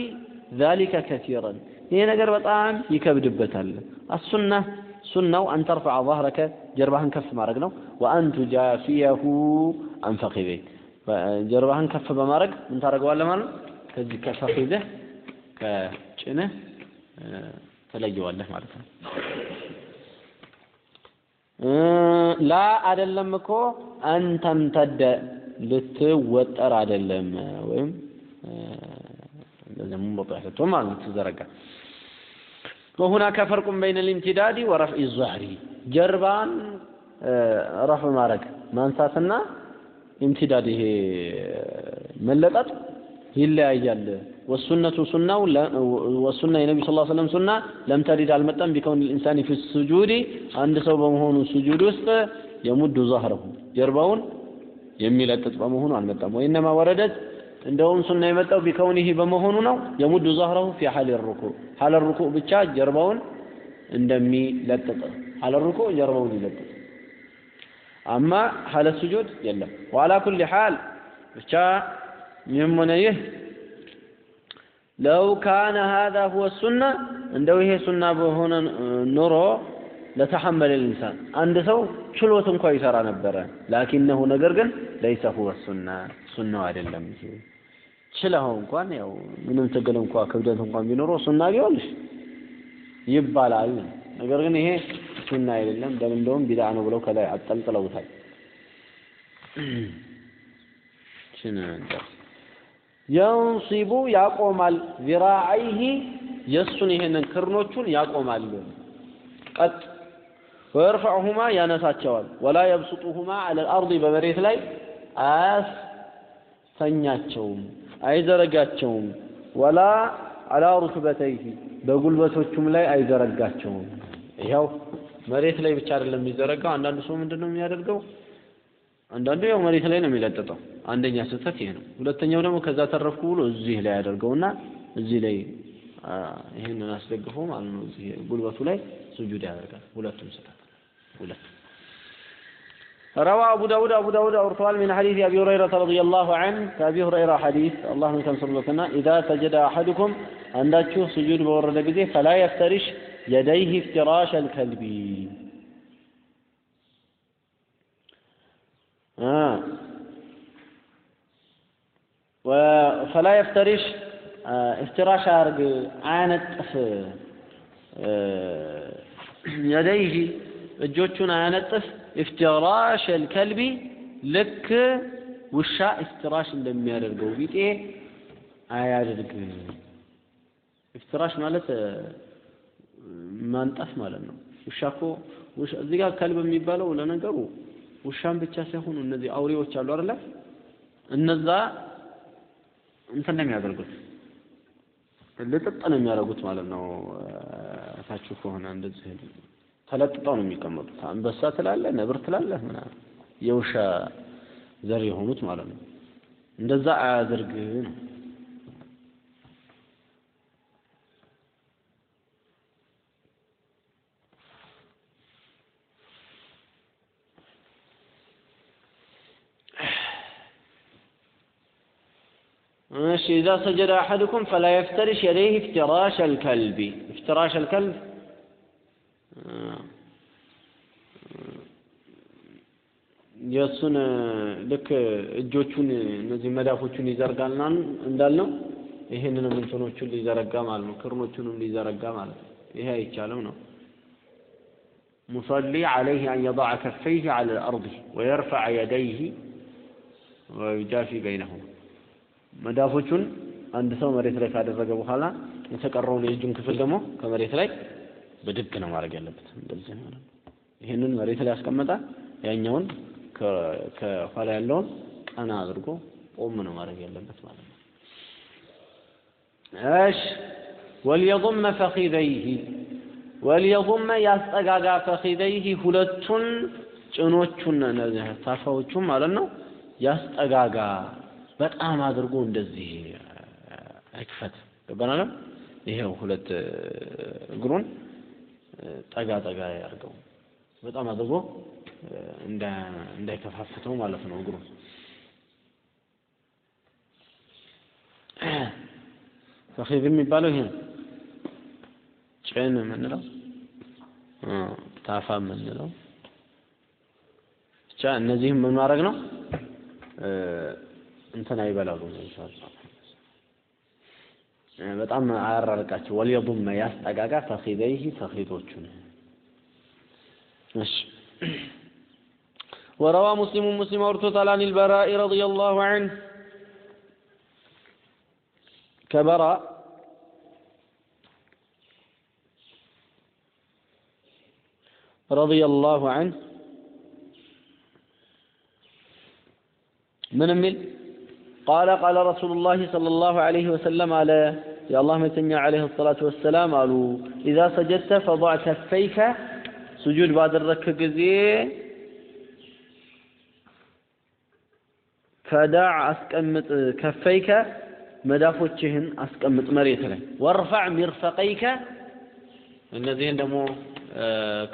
ዛሊከ ከሲረን ይሄ ነገር በጣም ይከብድበታል። አሱና ሱናው አን ተርፈዐ ظهረከ ጀርባህን ከፍ ማድረግ ነው። ወአን ቱጃፊየሁ አን ፈኺዘይክ ጀርባህን ከፍ በማድረግ ምን ታደርገዋለህ ማለት ነው? ከዚህ ከፈኺዝህ ከጭንህ ትለየዋለህ ማለት ነው። ላ አይደለም እኮ አንተምተደ ልትወጠር አይደለም ወይም እንደዚህ ሙንበጢዕ ስትሆን ማለት ነው ትዘረጋ وهناك فرق بين الامتداد ورفع الظهر ጀርባን ረፍ ማድረግ ማንሳትና ኢምቲዳድ ይሄ መለጠጥ ይለያያል። ወሱነቱ ሱናው ወሱና የነቢ ስ ሰለም ሱና ለም ተሪድ አልመጣም ቢከውን ልኢንሳኒ ፊ ሱጁዲ አንድ ሰው በመሆኑ ሱጁድ ውስጥ የሙዱ ዛህረሁ ጀርባውን የሚለጥጥ በመሆኑ አልመጣም። ወኢነማ ወረደት እንደውም ሱና የመጣው بكونه በመሆኑ ነው። يمد ظهره في حال الركوع حال الركوع ብቻ ጀርባውን እንደሚለጥጥ حال الركوع ጀርባውን ይለጥጥ። أما حال السجود የለም። وعلى كل حال ብቻ ይህም ሆነ ይህ ለው ካነ ሃዛ ሁወ ሱና እንደው ይሄ ሱና በሆነ ኑሮ ለተሐመለ ልኢንሳን አንድ ሰው ችሎት እንኳ ይሰራ ነበረ። ላኪነሁ ነገር ግን ለይሰ ሁወ ሱና ሱናው አይደለም። ችለኸው እንኳን ያው ምንም ትግል እንኳ ክብደት እንኳን ቢኖረው ሱና ቢሆንሽ ይባላል። ነገር ግን ይሄ ሱና አይደለም፣ በል እንደውም ቢድዓ ነው ብለው ከላይ አጠልጥለውታል። የንሲቡ ያቆማል ዚራዐይሂ የእሱን ይሄንን ክርኖቹን ያቆማል ቀጥ ወየርፈዑሁማ ያነሳቸዋል። ወላ የብሱጡሁማ አለ አርዲ በመሬት ላይ አያስተኛቸውም አይዘረጋቸውም። ወላ አላ ሩክበተይሂ በጉልበቶቹም ላይ አይዘረጋቸውም። ይኸው መሬት ላይ ብቻ አይደለም የሚዘረጋው። አንዳንዱ ሰው ምንድን ነው የሚያደርገው? አንዳንዱ ያው መሬት ላይ ነው የሚለጥጠው። አንደኛ ስህተት ይሄ ነው። ሁለተኛው ደግሞ ከዛ ተረፍኩ ብሎ እዚህ ላይ ያደርገውና እዚህ ላይ ይህንን አስደግፎ ማለት ነው። እዚህ ጉልበቱ ላይ ስጁድ ያደርጋል። ሁለቱም ስህተት روى أبو داود أبو داود أرطوال من حديث أبي هريرة رضي الله عنه. كأبي هريرة حديث. اللهم تنصر لكنا إذا سجد أحدكم عندك سجود بورد بذي فلا يفترش يديه افتراش الكلب. آه. فلا يفترش آه، افتراش عرق عانت آه، آه، يديه እጆቹን አያነጥፍ ኢፍትራሽ አልከልቢ ልክ ውሻ ኢፍትራሽ እንደሚያደርገው ቢጤ አያድርግ። ኢፍትራሽ ማለት ማንጠፍ ማለት ነው። ውሻ እኮ እዚህ ጋር ከልብ የሚባለው ለነገሩ ውሻን ብቻ ሳይሆኑ እነዚህ አውሬዎች አሉ አይደለ? እነዛ እንትን ነው የሚያደርጉት ልጥጥ ነው የሚያደርጉት ማለት ነው። ታችሁ ከሆነ እንደዚህ ተለጥጠው ነው የሚቀመጡት። አንበሳ ትላለህ፣ ነብር ትላለህ ምናምን የውሻ ዘር የሆኑት ማለት ነው። እንደዛ አያድርግ ነው። እሺ ኢዛ ሰጀደ አሐድኩም ፈላ የፍተሪሽ የደይህ ኢፍትራሽ አልከልቢ ኢፍትራሽ አልከልብ የእሱን ልክ እጆቹን እነዚህ መዳፎቹን ይዘርጋልና እንዳልነው ይሄንንም እንትኖቹን ሊዘረጋ ማለት ነው። ክርኖቹንም ሊዘረጋ ማለት ነው። ይሄ አይቻልም ነው። ሙሰሊ አለይህ አን የضع ከፈይህ አለ አልአርድ ወየርፈዕ የደይህ ወዩጃፊ በይነሁም መዳፎቹን አንድ ሰው መሬት ላይ ካደረገ በኋላ የተቀረውን የእጁን ክፍል ደግሞ ከመሬት ላይ ብድግ ነው ማድረግ ያለበት። እንደዚህ ማለት ይህንን መሬት ላይ ያስቀመጠ ያኛውን ከኋላ ያለውን ቀና አድርጎ ቆም ነው ማድረግ ያለበት ማለት ነው። እሺ ወልየضመ ፈኺዘይህ ወልየضመ ያስጠጋጋ ፈኺዘይህ ሁለቱን ጭኖቹን ታፋዎቹን ማለት ነው ያስጠጋጋ በጣም አድርጎ እንደዚህ አይክፈት ገባናል። ይሄው ሁለት እግሩን ጠጋ ጠጋ ያርገው በጣም አድርጎ እንዳይከፋፍተው ማለት ነው እግሩን። ፈኺዝ የሚባለው ይሄ ነው። ጭን የምንለው? ታፋ የምንለው? ብቻ እነዚህም ምን ማድረግ ነው? እንትን አይበላሉም ኢንሻአላህ በጣም አያራርቃቸው ወልየضም ያስጠጋጋ ፈኺዘይሂ ፈኺዶቹን እሺ። وروى مسلم مسلم أورتوتال عن البراء رضي الله عنه كبراء رضي الله عنه من قال قال رسول الله صلى الله عليه وسلم على የአላህ መተኛ ዓለይሂ ሰላቱ ወሰላም አሉ። ኢዛ ሰጀድተ ፈضዕ ከፈይከ ሱጁድ ባደረግክ ጊዜ ፈዳዕ አስቀምጥ ከፈይከ መዳፎችህን አስቀምጥ መሬት ላይ። ወርፈዕ ሚርፈቀይከ እነዚህን ደግሞ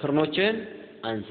ክርኖችህን አንሳ።